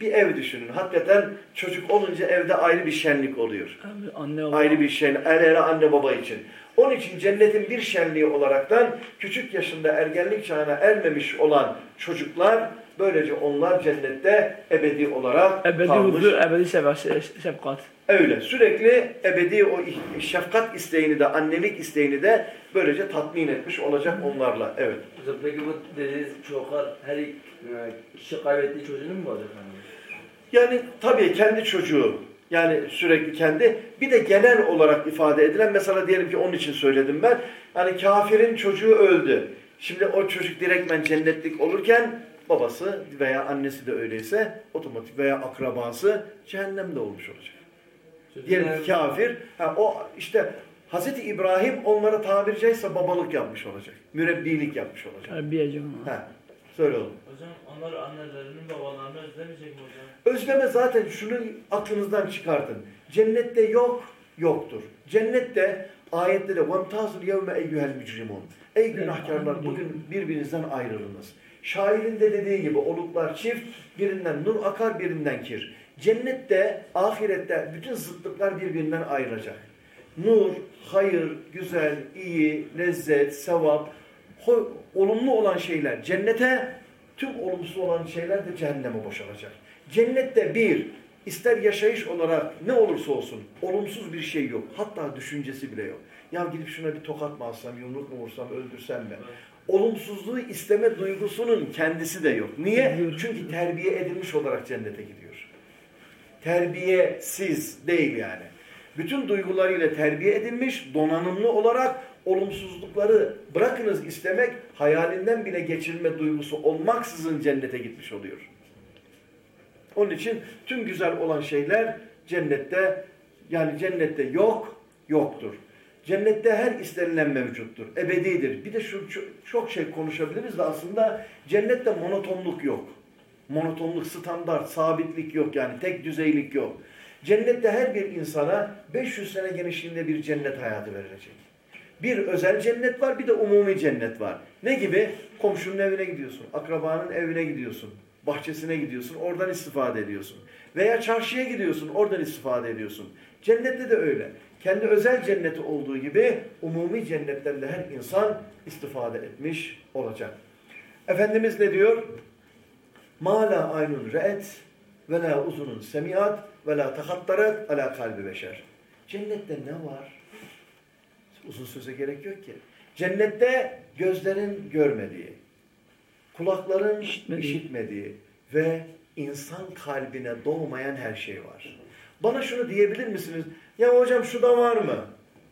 bir ev düşünün. Hakikaten çocuk olunca evde ayrı bir şenlik oluyor. Abi anne baba. Ayrı bir şenlik. Hele hele anne baba için. Onun için cennetin bir şenliği olaraktan küçük yaşında ergenlik çağına ermemiş olan çocuklar böylece onlar cennette ebedi olarak Ebedi kalmış. huzur, ebedi şefkat. Öyle. Sürekli ebedi o şefkat isteğini de, annelik isteğini de böylece tatmin etmiş olacak onlarla. Evet. Peki bu dediğiniz çocuklar her e, kişi kaybettiği çocuğunu mu olacak hani? Yani tabii kendi çocuğu yani sürekli kendi bir de genel olarak ifade edilen mesela diyelim ki onun için söyledim ben. Hani kafirin çocuğu öldü. Şimdi o çocuk direktmen cennetlik olurken babası veya annesi de öyleyse otomatik veya akrabası cehennemde olmuş olacak. Diyelim ki kafir ha, o işte Hazreti İbrahim onlara tabiri caizse babalık yapmış olacak. Mürebbilik yapmış olacak. Terbiyeci ona. Ha, söyle oğlum. Hocam onlar annelerinin babalarını özlemeyecek mi hocam? Özleme zaten şunu aklınızdan çıkartın. Cennette yok, yoktur. Cennette ayette de وَمْتَازُ الْيَوْمَ اَيُّهَا الْمُجْرِمُونَ Ey günahkarlar bugün birbirinizden ayrılınız. Şairin de dediği gibi oluklar çift, birinden nur akar, birinden kir. Cennette, ahirette bütün zıtlıklar birbirinden ayrılacak. Nur, hayır, güzel, iyi, lezzet, sevap, olumlu olan şeyler cennete, tüm olumsuz olan şeyler de cehenneme boşalacak. Cennette bir, ister yaşayış olarak ne olursa olsun olumsuz bir şey yok. Hatta düşüncesi bile yok. Ya gidip şuna bir tokat mı alsam, yumruk mu vursam, öldürsem mi? Olumsuzluğu isteme duygusunun kendisi de yok. Niye? Çünkü terbiye edilmiş olarak cennete gidiyor. Terbiyesiz değil yani. Bütün duygularıyla terbiye edilmiş, donanımlı olarak olumsuzlukları bırakınız istemek, hayalinden bile geçirme duygusu olmaksızın cennete gitmiş oluyor. Onun için tüm güzel olan şeyler cennette, yani cennette yok, yoktur. Cennette her istenilen mevcuttur. Ebedidir. Bir de şu çok, şey konuşabiliriz de aslında cennette monotonluk yok. Monotonluk, standart, sabitlik yok yani tek düzeylik yok. Cennette her bir insana 500 sene genişliğinde bir cennet hayatı verilecek. Bir özel cennet var bir de umumi cennet var. Ne gibi? Komşunun evine gidiyorsun, akrabanın evine gidiyorsun, bahçesine gidiyorsun, oradan istifade ediyorsun. Veya çarşıya gidiyorsun, oradan istifade ediyorsun. Cennette de öyle. Kendi özel cenneti olduğu gibi umumi cennetten de her insan istifade etmiş olacak. Efendimiz ne diyor? Ma la aynun re'et ve la uzunun semiat ve la tahattaret ala kalbi beşer. Cennette ne var? Uzun söze gerek yok ki. Cennette gözlerin görmediği, kulakların İşitmediği. işitmediği ve insan kalbine doğmayan her şey var. Bana şunu diyebilir misiniz? Ya hocam şu da var mı?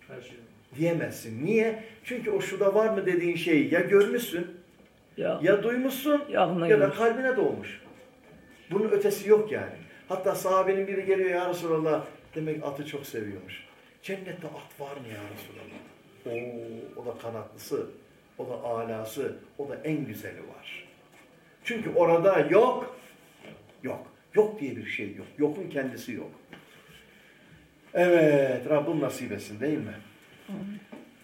Her şey. Diyemezsin. Niye? Çünkü o şu da var mı dediğin şeyi ya görmüşsün, Ya, ya duymuşsun ya ya da kalbine doğmuş. Bunun ötesi yok yani. Hatta sahabenin biri geliyor ya Resulallah demek atı çok seviyormuş. Cennette at var mı ya Resulallah? Oo, o da kanatlısı, o da alası, o da en güzeli var. Çünkü orada yok, yok. Yok diye bir şey yok. Yokun kendisi yok. Evet, Rabbim nasip etsin değil mi?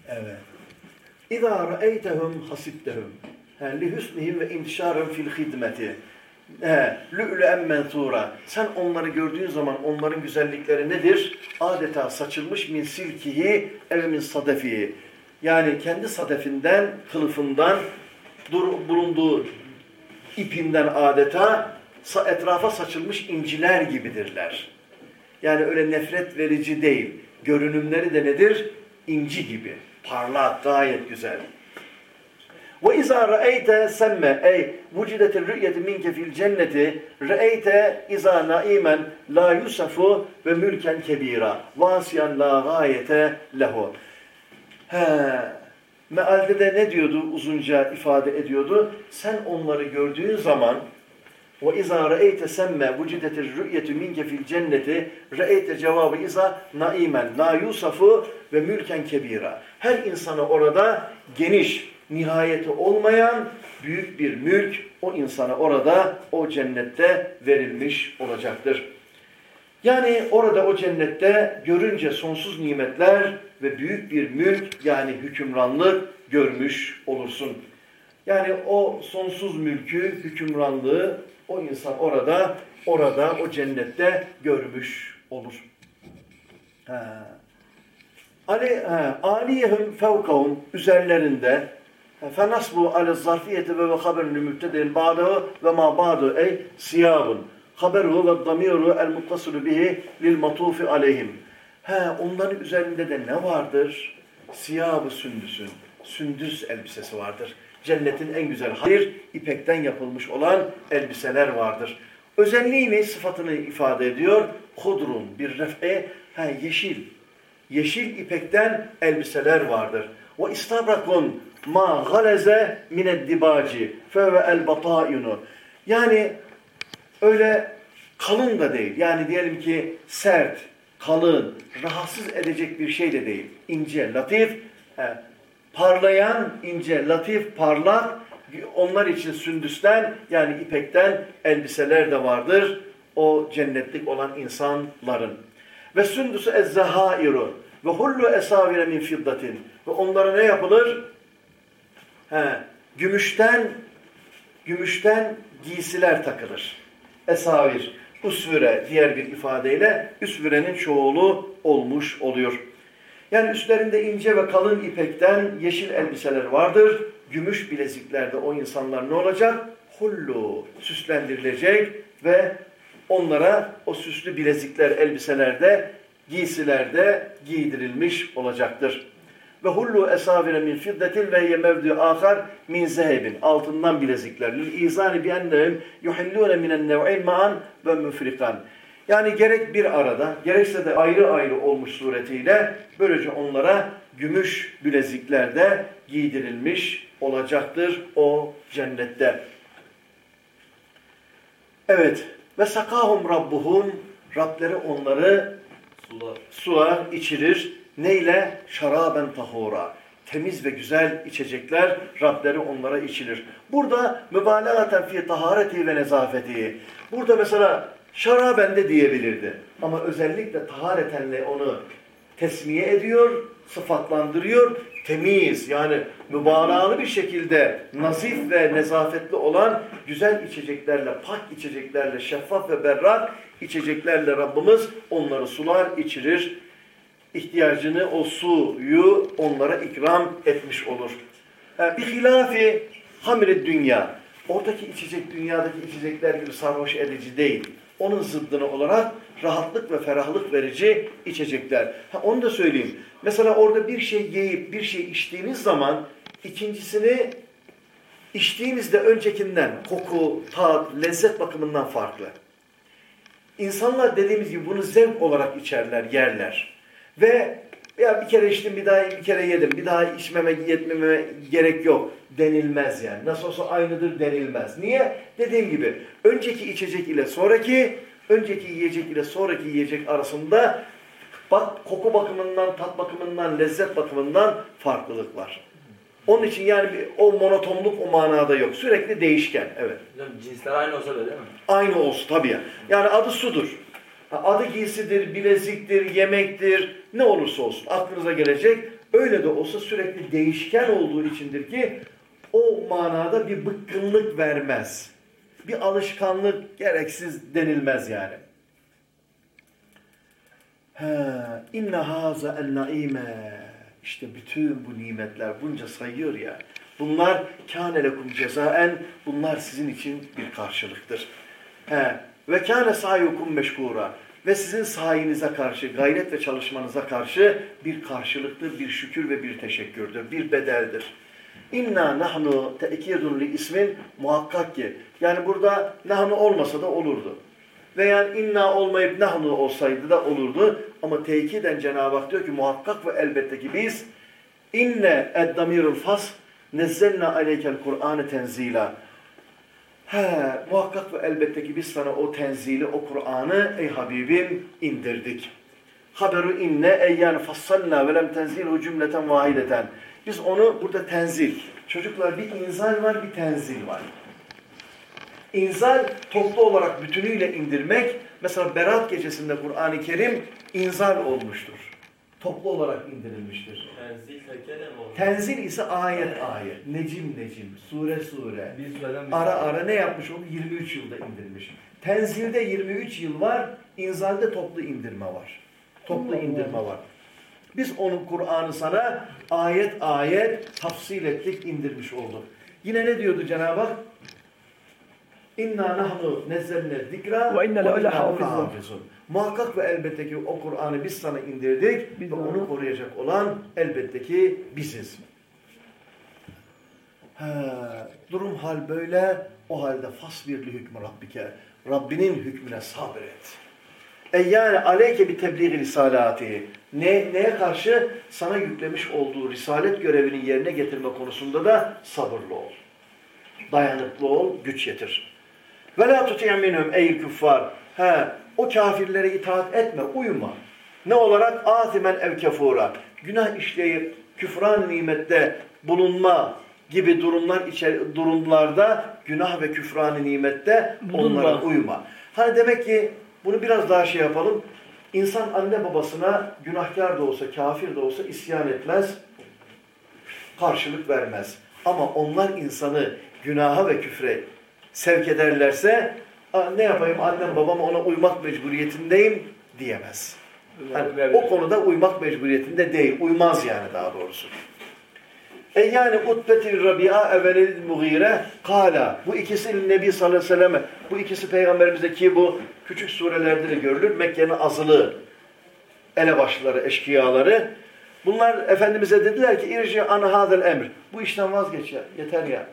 Evet. İzâ ra'eytehum hasibtehum. Li husnihim ve intişarhum fil hidmeti. Lü'lü'en mensura. Sen onları gördüğün zaman onların güzellikleri nedir? Adeta saçılmış min silkihi ev min sadefihi. Yani kendi sadefinden, kılıfından, dur, bulunduğu ipinden adeta etrafa saçılmış inciler gibidirler. Yani öyle nefret verici değil. Görünümleri de nedir? İnci gibi. Parlak, gayet güzel. Ve izâ ra'eyte semme ey vucidetil rü'yeti minke fil cenneti ra'eyte izâ naimen la yusafu ve mülken kebira vasiyan la gayete lehu. He. Mealde de ne diyordu uzunca ifade ediyordu? Sen onları gördüğün zaman izâ re'eyte semme vücidetir rü'yetü minke fil cenneti re'eyte cevabı izâ naimen la yusafu ve mülken kebira. Her insana orada geniş, nihayeti olmayan büyük bir mülk o insana orada o cennette verilmiş olacaktır. Yani orada o cennette görünce sonsuz nimetler ve büyük bir mülk yani hükümranlık görmüş olursun. Yani o sonsuz mülkü, hükümranlığı o insan orada, orada o cennette görmüş olur. Ha. Ali, aliyehum fevkahum üzerlerinde fenasbu ale zarfiyeti ve haberünü mübtedin ba'dahu ve ma ba'du ey siyabun haberuhu ve damiru el muttasulu bihi lil matufi aleyhim. He, onların üzerinde de ne vardır? Siyabı sündüsün. Sündüs elbisesi vardır. Cennetin en güzel hayır, ipekten yapılmış olan elbiseler vardır. Özelliği ne? Sıfatını ifade ediyor. Hudrun, bir ref'e, he, yeşil. Yeşil ipekten elbiseler vardır. Ve istabrakun ma galeze mined dibaci fe ve el batayunu. Yani öyle kalın da değil. Yani diyelim ki sert, kalın, rahatsız edecek bir şey de değil. İnce, latif, parlayan, ince, latif, parlak, onlar için sündüsten yani ipekten elbiseler de vardır. O cennetlik olan insanların. Ve sündüsü ezzehairu ve hullu esavire min fiddatin. Ve onlara ne yapılır? He, gümüşten gümüşten giysiler takılır. Esavir, usvüre diğer bir ifadeyle üsvürenin çoğulu olmuş oluyor. Yani üstlerinde ince ve kalın ipekten yeşil elbiseler vardır. Gümüş bileziklerde o insanlar ne olacak? Hullu süslendirilecek ve onlara o süslü bilezikler, elbiselerde, giysilerde giydirilmiş olacaktır. Ve hullu esavire min fiddetin ve yemevdü ahar min zehebin. Altından bilezikler. Lil izani bi ennehum yuhillûne minen nev'in ma'an ve müfrikan. Yani gerek bir arada, gerekse de ayrı ayrı olmuş suretiyle böylece onlara gümüş bileziklerde giydirilmiş olacaktır o cennette. Evet. Ve sakahum rabbuhum Rableri onları Sular. sular içirir. Neyle? Şaraben tahura. Temiz ve güzel içecekler Rableri onlara içilir. Burada mübalağaten fi tahareti ve nezafeti. Burada mesela şaraben de diyebilirdi. Ama özellikle taharetenle onu tesmiye ediyor, sıfatlandırıyor. Temiz yani mübalağalı bir şekilde nazif ve nezafetli olan güzel içeceklerle, pak içeceklerle, şeffaf ve berrak içeceklerle Rabbimiz onları sular, içirir. İhtiyacını, o suyu onlara ikram etmiş olur. Bir hilafi hamire dünya. Oradaki içecek dünyadaki içecekler gibi sarhoş edici değil. Onun zıddını olarak rahatlık ve ferahlık verici içecekler. Ha, onu da söyleyeyim. Mesela orada bir şey yiyip bir şey içtiğiniz zaman ikincisini içtiğinizde öncekinden koku, tat, lezzet bakımından farklı. İnsanlar dediğimiz gibi bunu zevk olarak içerler, yerler. Ve ya bir kere içtim, bir daha bir kere yedim, bir daha içmeme, yetmeme gerek yok denilmez yani. Nasıl olsa aynıdır denilmez. Niye? Dediğim gibi önceki içecek ile sonraki, önceki yiyecek ile sonraki yiyecek arasında bak koku bakımından, tat bakımından, lezzet bakımından farklılık var. Onun için yani bir, o monotonluk o manada yok. Sürekli değişken. Evet. Cinsler aynı olsa da değil mi? Aynı olsun tabii ya. Yani adı sudur. Adı giysidir, bileziktir, yemektir, ne olursa olsun aklınıza gelecek. Öyle de olsa sürekli değişken olduğu içindir ki o manada bir bıkkınlık vermez. Bir alışkanlık gereksiz denilmez yani. İnne haza en naime. İşte bütün bu nimetler bunca sayıyor ya. Bunlar kâne lekum cezaen. Bunlar sizin için bir karşılıktır. He. Ve kâne sayukum meşkura. Ve sizin sayinize karşı, gayret ve çalışmanıza karşı bir karşılıktır, bir şükür ve bir teşekkürdür, bir bedeldir. İnna nahnu te'kidun li ismin muhakkak ki. Yani burada nahnu olmasa da olurdu. Veya inna olmayıp nahnu olsaydı da olurdu. Ama tekiden Cenab-ı Hak diyor ki muhakkak ve elbette ki biz inne eddamirul fas nezzelna aleykel Kur'an'ı tenzila. He, muhakkak ve elbette ki biz sana o tenzili, o Kur'an'ı ey Habibim indirdik. Haberu inne eyyan fassalna ve lem tenzilu cümleten vahideten. Biz onu burada tenzil. Çocuklar bir inzal var, bir tenzil var. İnzal toplu olarak bütünüyle indirmek. Mesela Berat gecesinde Kur'an-ı Kerim inzal olmuştur. Toplu olarak indirilmiştir. Tenzil ise ayet ayet, necim necim, sure sure. Ara ara ne yapmış onu 23 yılda indirmiş. Tenzilde 23 yıl var, inzalde toplu indirme var. Toplu indirme var. Biz onun Kur'an'ı sana ayet ayet tafsil ettik, indirmiş olduk. Yine ne diyordu Cenab-ı Hak? İnna nahnu nezzelne zikra Ve inne lehu hafizun. Muhakkak ve elbette ki o Kur'an'ı biz sana indirdik Biz ve onu koruyacak olan elbette ki biziz. Ha, durum hal böyle. O halde fasbirli hükmü Rabbike. Rabbinin hükmüne sabret. E yani aleyke bir tebliğ risalati. Ne, neye karşı? Sana yüklemiş olduğu risalet görevini yerine getirme konusunda da sabırlı ol. Dayanıklı ol, güç yetir. Ve la tuti'en minhum ey küffar. He, o kafirlere itaat etme, uyma. Ne olarak? Atimen ev kefura. Günah işleyip küfran nimette bulunma gibi durumlar içer, durumlarda günah ve küfran nimette Bulunma. onlara uyma. Hani demek ki bunu biraz daha şey yapalım. İnsan anne babasına günahkar da olsa, kafir de olsa isyan etmez, karşılık vermez. Ama onlar insanı günaha ve küfre sevk ederlerse "Aa, ne yapayım annem babam ona uymak mecburiyetindeyim diyemez. Yani o konuda uymak mecburiyetinde değil. Uymaz yani daha doğrusu. E yani Utbeti Rabia evvelil Mughire kala. Bu ikisi Nebi sallallahu aleyhi ve selleme. Bu ikisi peygamberimizdeki bu küçük surelerde de görülür. Mekke'nin azılı elebaşları, eşkıyaları. Bunlar Efendimiz'e dediler ki irci an hadel emr. Bu işten vazgeç ya. Yeter ya.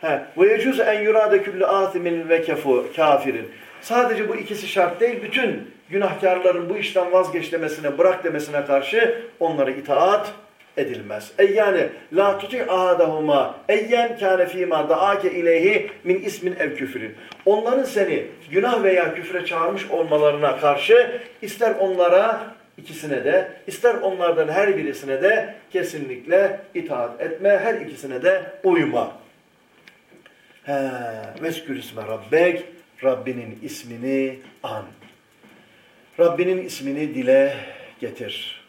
He. Ve yecuz en yurade küllü atimin ve kefu kafirin. Sadece bu ikisi şart değil. Bütün günahkarların bu işten vazgeç demesine, bırak demesine karşı onlara itaat edilmez. Ey yani la tuti ahadahuma eyyen kâne fîmâ da'ake ileyhi min ismin ev küfrin. Onların seni günah veya küfre çağırmış olmalarına karşı ister onlara ikisine de, ister onlardan her birisine de kesinlikle itaat etme, her ikisine de uyma. He, veskür isme rabbek, Rabbinin ismini an. Rabbinin ismini dile getir.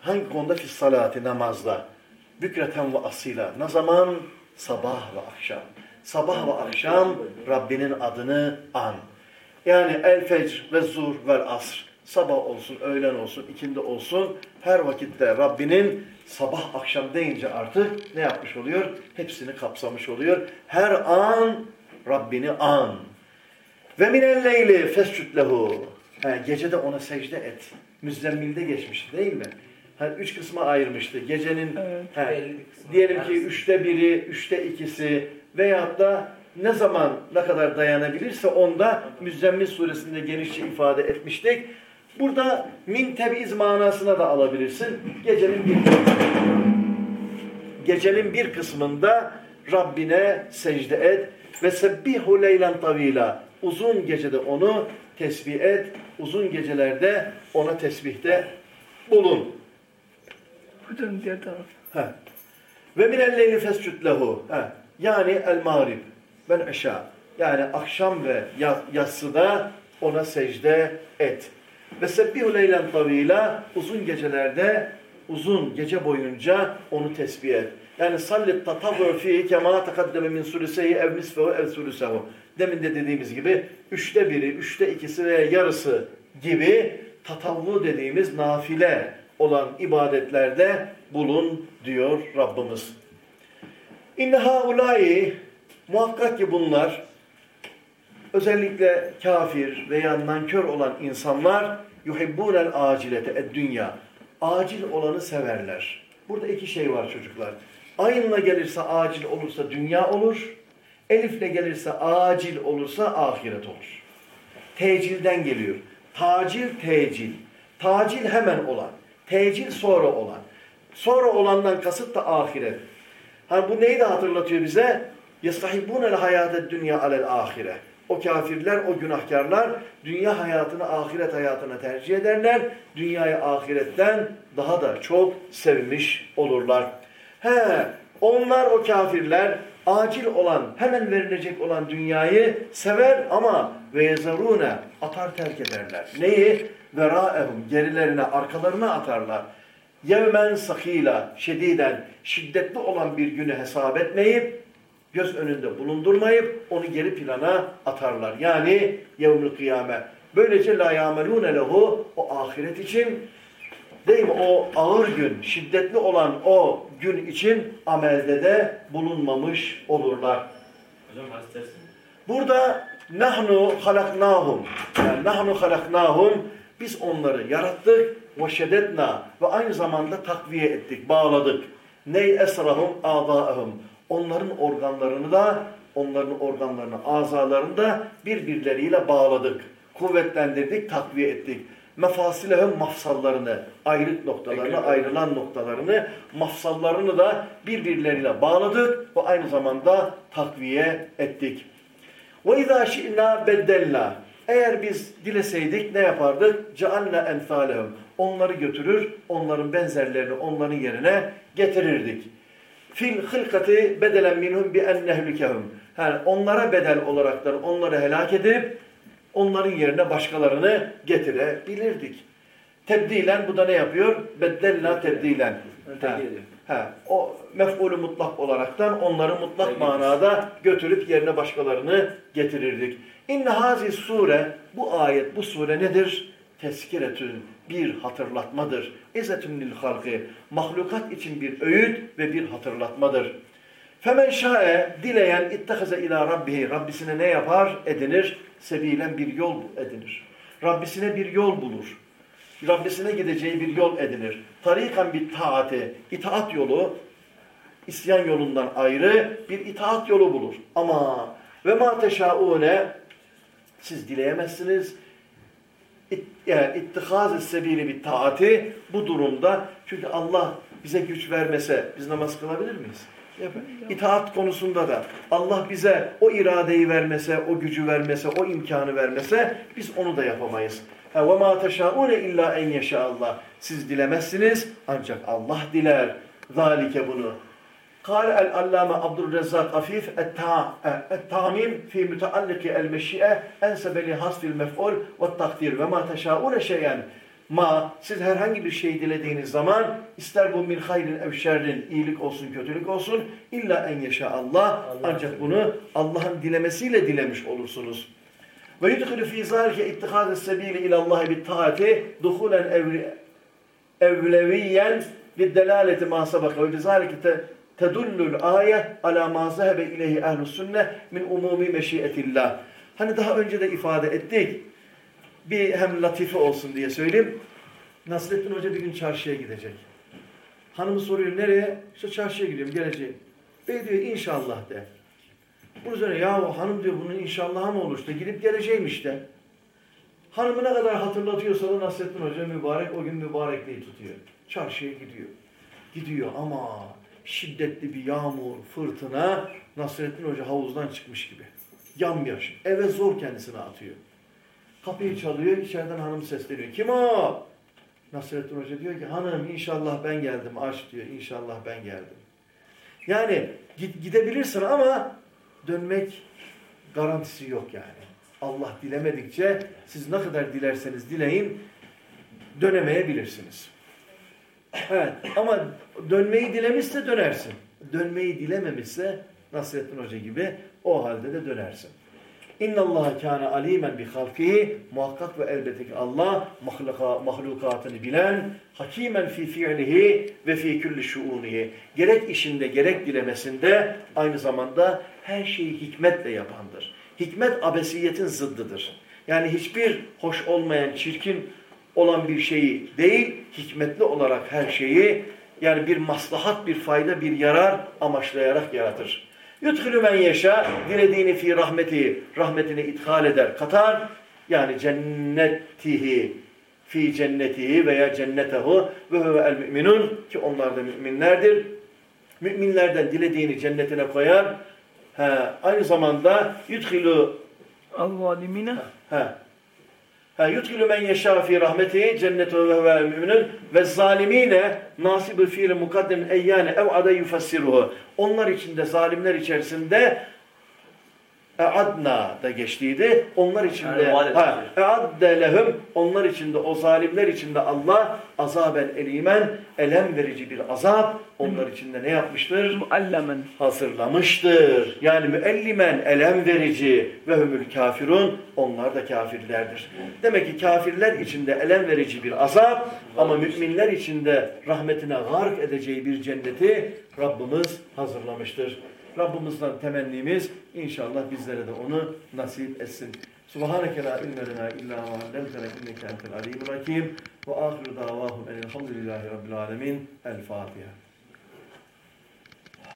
Hangi konuda? Fis salati, namazda. Bükreten ve asila. Ne zaman? Sabah ve akşam. Sabah ve akşam Rabbinin adını an. Yani el fecr ve zur ve asr. Sabah olsun, öğlen olsun, ikindi olsun. Her vakitte Rabbinin sabah akşam deyince artık ne yapmış oluyor? Hepsini kapsamış oluyor. Her an Rabbini an. Ve minel leyli fescud lehu. Ha, gece de ona secde et. Müzzemmil'de geçmişti değil mi? Ha, üç kısma ayırmıştı. Gecenin Evet. kısmı. diyelim ki üçte biri, üçte ikisi veyahut da ne zaman ne kadar dayanabilirse onda Müzzemmil suresinde genişçe ifade etmiştik. Burada min tebiz manasına da alabilirsin. Gecenin bir gecenin bir kısmında Rabbine secde et ve sebbihu leylen tavila. Uzun gecede onu tesbih et. Uzun gecelerde ona tesbihte bulun. Hocam diğer taraf. Ve minel leyli fescud lehu. Yani el mağrib vel eşa. Yani akşam ve ya- yatsıda ona secde et. Ve sebbihu leylen tavila. Uzun gecelerde uzun gece boyunca onu tesbih et. Yani sallit tatavvur fi kema takaddeme min suluseyi ev nisfehu ev sulusehu. Demin de dediğimiz gibi üçte biri, üçte ikisi veya yarısı gibi tatavvu dediğimiz nafile olan ibadetlerde bulun diyor Rabbimiz. İnne haulâi muhakkak ki bunlar özellikle kafir veya nankör olan insanlar yuhibbûnel acilete ed dünya. Acil olanı severler. Burada iki şey var çocuklar. Ayınla gelirse acil olursa dünya olur. Elifle gelirse acil olursa ahiret olur. Tecilden geliyor. Tacil, tecil. Tacil hemen olan. Tecil sonra olan. Sonra olandan kasıt da ahiret. Hani bu neyi de hatırlatıyor bize? يَسْتَحِبُّونَ الْحَيَاةَ dünya alel ahire. o kafirler, o günahkarlar dünya hayatını ahiret hayatına tercih ederler. Dünyayı ahiretten daha da çok sevmiş olurlar. He, onlar o kafirler acil olan, hemen verilecek olan dünyayı sever ama ve yezarune atar terk ederler. Neyi? Veraehum gerilerine, arkalarına atarlar. Yevmen sakila, şediden, şiddetli olan bir günü hesap etmeyip, göz önünde bulundurmayıp, onu geri plana atarlar. Yani yevmül kıyame. Böylece la yamelune lehu, o ahiret için, değil mi? O ağır gün, şiddetli olan o gün için amelde de bulunmamış olurlar. Hocam? Burada nahnu halaknahum. Yani nahnu halaknahum. Biz onları yarattık ve şedetna ve aynı zamanda takviye ettik, bağladık. Ney esrahum adaahum onların organlarını da onların organlarını, azalarını da birbirleriyle bağladık. Kuvvetlendirdik, takviye ettik. Mefasilehum mafsallarını, ayrık noktalarını, ayrılan noktalarını, mafsallarını da birbirleriyle bağladık ve aynı zamanda takviye ettik. Ve izâ şi'nâ beddellâ. Eğer biz dileseydik ne yapardık? Cealna enfalehum. Onları götürür, onların benzerlerini onların yerine getirirdik. Fil hılkati bedelen minhum bi ennehlikehum. Yani onlara bedel olaraktan onları helak edip onların yerine başkalarını getirebilirdik. Tebdilen bu da ne yapıyor? Beddelna tebdilen. Ha. Ha, o mef'ulü mutlak olaraktan onları mutlak manada götürüp yerine başkalarını getirirdik. İnne hazi sure, bu ayet, bu sure nedir? Teskiretün, bir hatırlatmadır. İzzetün lil halkı, mahlukat için bir öğüt ve bir hatırlatmadır. Femen şae, dileyen ittehaze ila rabbihi, Rabbisine ne yapar? Edinir, sebilen bir yol edinir. Rabbisine bir yol bulur. Rabbisine gideceği bir yol edinir. Tarikan bir taati, itaat yolu, isyan yolundan ayrı bir itaat yolu bulur. Ama ve ma teşaune siz dileyemezsiniz. İt, yani ittihaz sebili bir taati bu durumda çünkü Allah bize güç vermese biz namaz kılabilir miyiz? İtaat konusunda da Allah bize o iradeyi vermese, o gücü vermese, o imkanı vermese biz onu da yapamayız. Ma teşaune illa en yeşa Allah. Siz dilemezsiniz ancak Allah diler. Zalike bunu. قال العلامة عبد الرزاق عفيف التع- التعميم في متعلق المشيئة أنسب لحذف المفعول والتقدير وما تشاءون شيئا ma siz herhangi bir şey dilediğiniz zaman ister bu min hayrin ev şerrin iyilik olsun kötülük olsun illa en yaşa Allah ancak bunu Allah'ın dilemesiyle dilemiş olursunuz. Ve yudhilu fi zalike ittihâz sebîli ilallâhi bit taati duhulen evli evleviyen بالدلالة ما سبق وبذلك ت- tedullul aye ala ma zehebe ileyhi ehlus sünne min umumi meşiyetillah. Hani daha önce de ifade ettik. Bir hem latife olsun diye söyleyeyim. Nasrettin Hoca bir gün çarşıya gidecek. Hanım soruyor nereye? İşte çarşıya gidiyorum geleceğim. Bey diyor inşallah de. Bunun üzerine ya hanım diyor bunun inşallah mı olur işte gidip geleceğim işte. Hanımı ne kadar hatırlatıyorsa da Nasrettin Hoca mübarek o gün mübarekliği tutuyor. Çarşıya gidiyor. Gidiyor ama şiddetli bir yağmur, fırtına Nasrettin Hoca havuzdan çıkmış gibi. Yamyaş. Eve zor kendisini atıyor. Kapıyı çalıyor, içeriden hanım sesleniyor. Kim o? Nasrettin Hoca diyor ki hanım inşallah ben geldim aç diyor. İnşallah ben geldim. Yani git- gidebilirsin ama dönmek garantisi yok yani. Allah dilemedikçe siz ne kadar dilerseniz dileyin dönemeyebilirsiniz. Evet ama dönmeyi dilemişse dönersin. Dönmeyi dilememişse Nasrettin Hoca gibi o halde de dönersin. İnna Allah kana alimen bi halkihi muhakkak ve elbette ki Allah mahluka, mahlukatını bilen hakimen fi fi'lihi ve fi kulli şuunihi gerek işinde gerek dilemesinde aynı zamanda her şeyi hikmetle yapandır. Hikmet abesiyetin zıddıdır. Yani hiçbir hoş olmayan, çirkin olan bir şeyi değil, hikmetli olarak her şeyi yani bir maslahat, bir fayda, bir yarar amaçlayarak yaratır. Yudhülü men yeşâ, dilediğini fi rahmeti, rahmetini ithal eder, katar. Yani cennetihi, fi cennetihi veya cennetehu ve huve el müminun ki onlar da müminlerdir. Müminlerden dilediğini cennetine koyar. Ha, aynı zamanda yudhülü al-valimine. Ha, Yudhilu men yeşâ fî rahmetihi cennete ve huvel müminun ve zalimine nasibül fiil mukaddim eyyâne ev ada yufessiruhu. Onlar içinde zalimler içerisinde Eadna da geçtiydi. Onlar içinde yani ha, e, lehum onlar içinde o zalimler içinde Allah azaben elimen elem verici bir azap onlar içinde ne yapmıştır? Muallemen. Hazırlamıştır. Yani müellimen elem verici ve hümül kafirun onlar da kafirlerdir. Demek ki kafirler içinde elem verici bir azap ama müminler içinde rahmetine gark edeceği bir cenneti Rabbimiz hazırlamıştır. Rabbimizden temennimiz inşallah bizlere de onu nasip etsin. Subhaneke la ilme lena illa ma allamtena inneke entel alimul hakim ve ahiru davahum elhamdülillahi rabbil alemin. El Fatiha.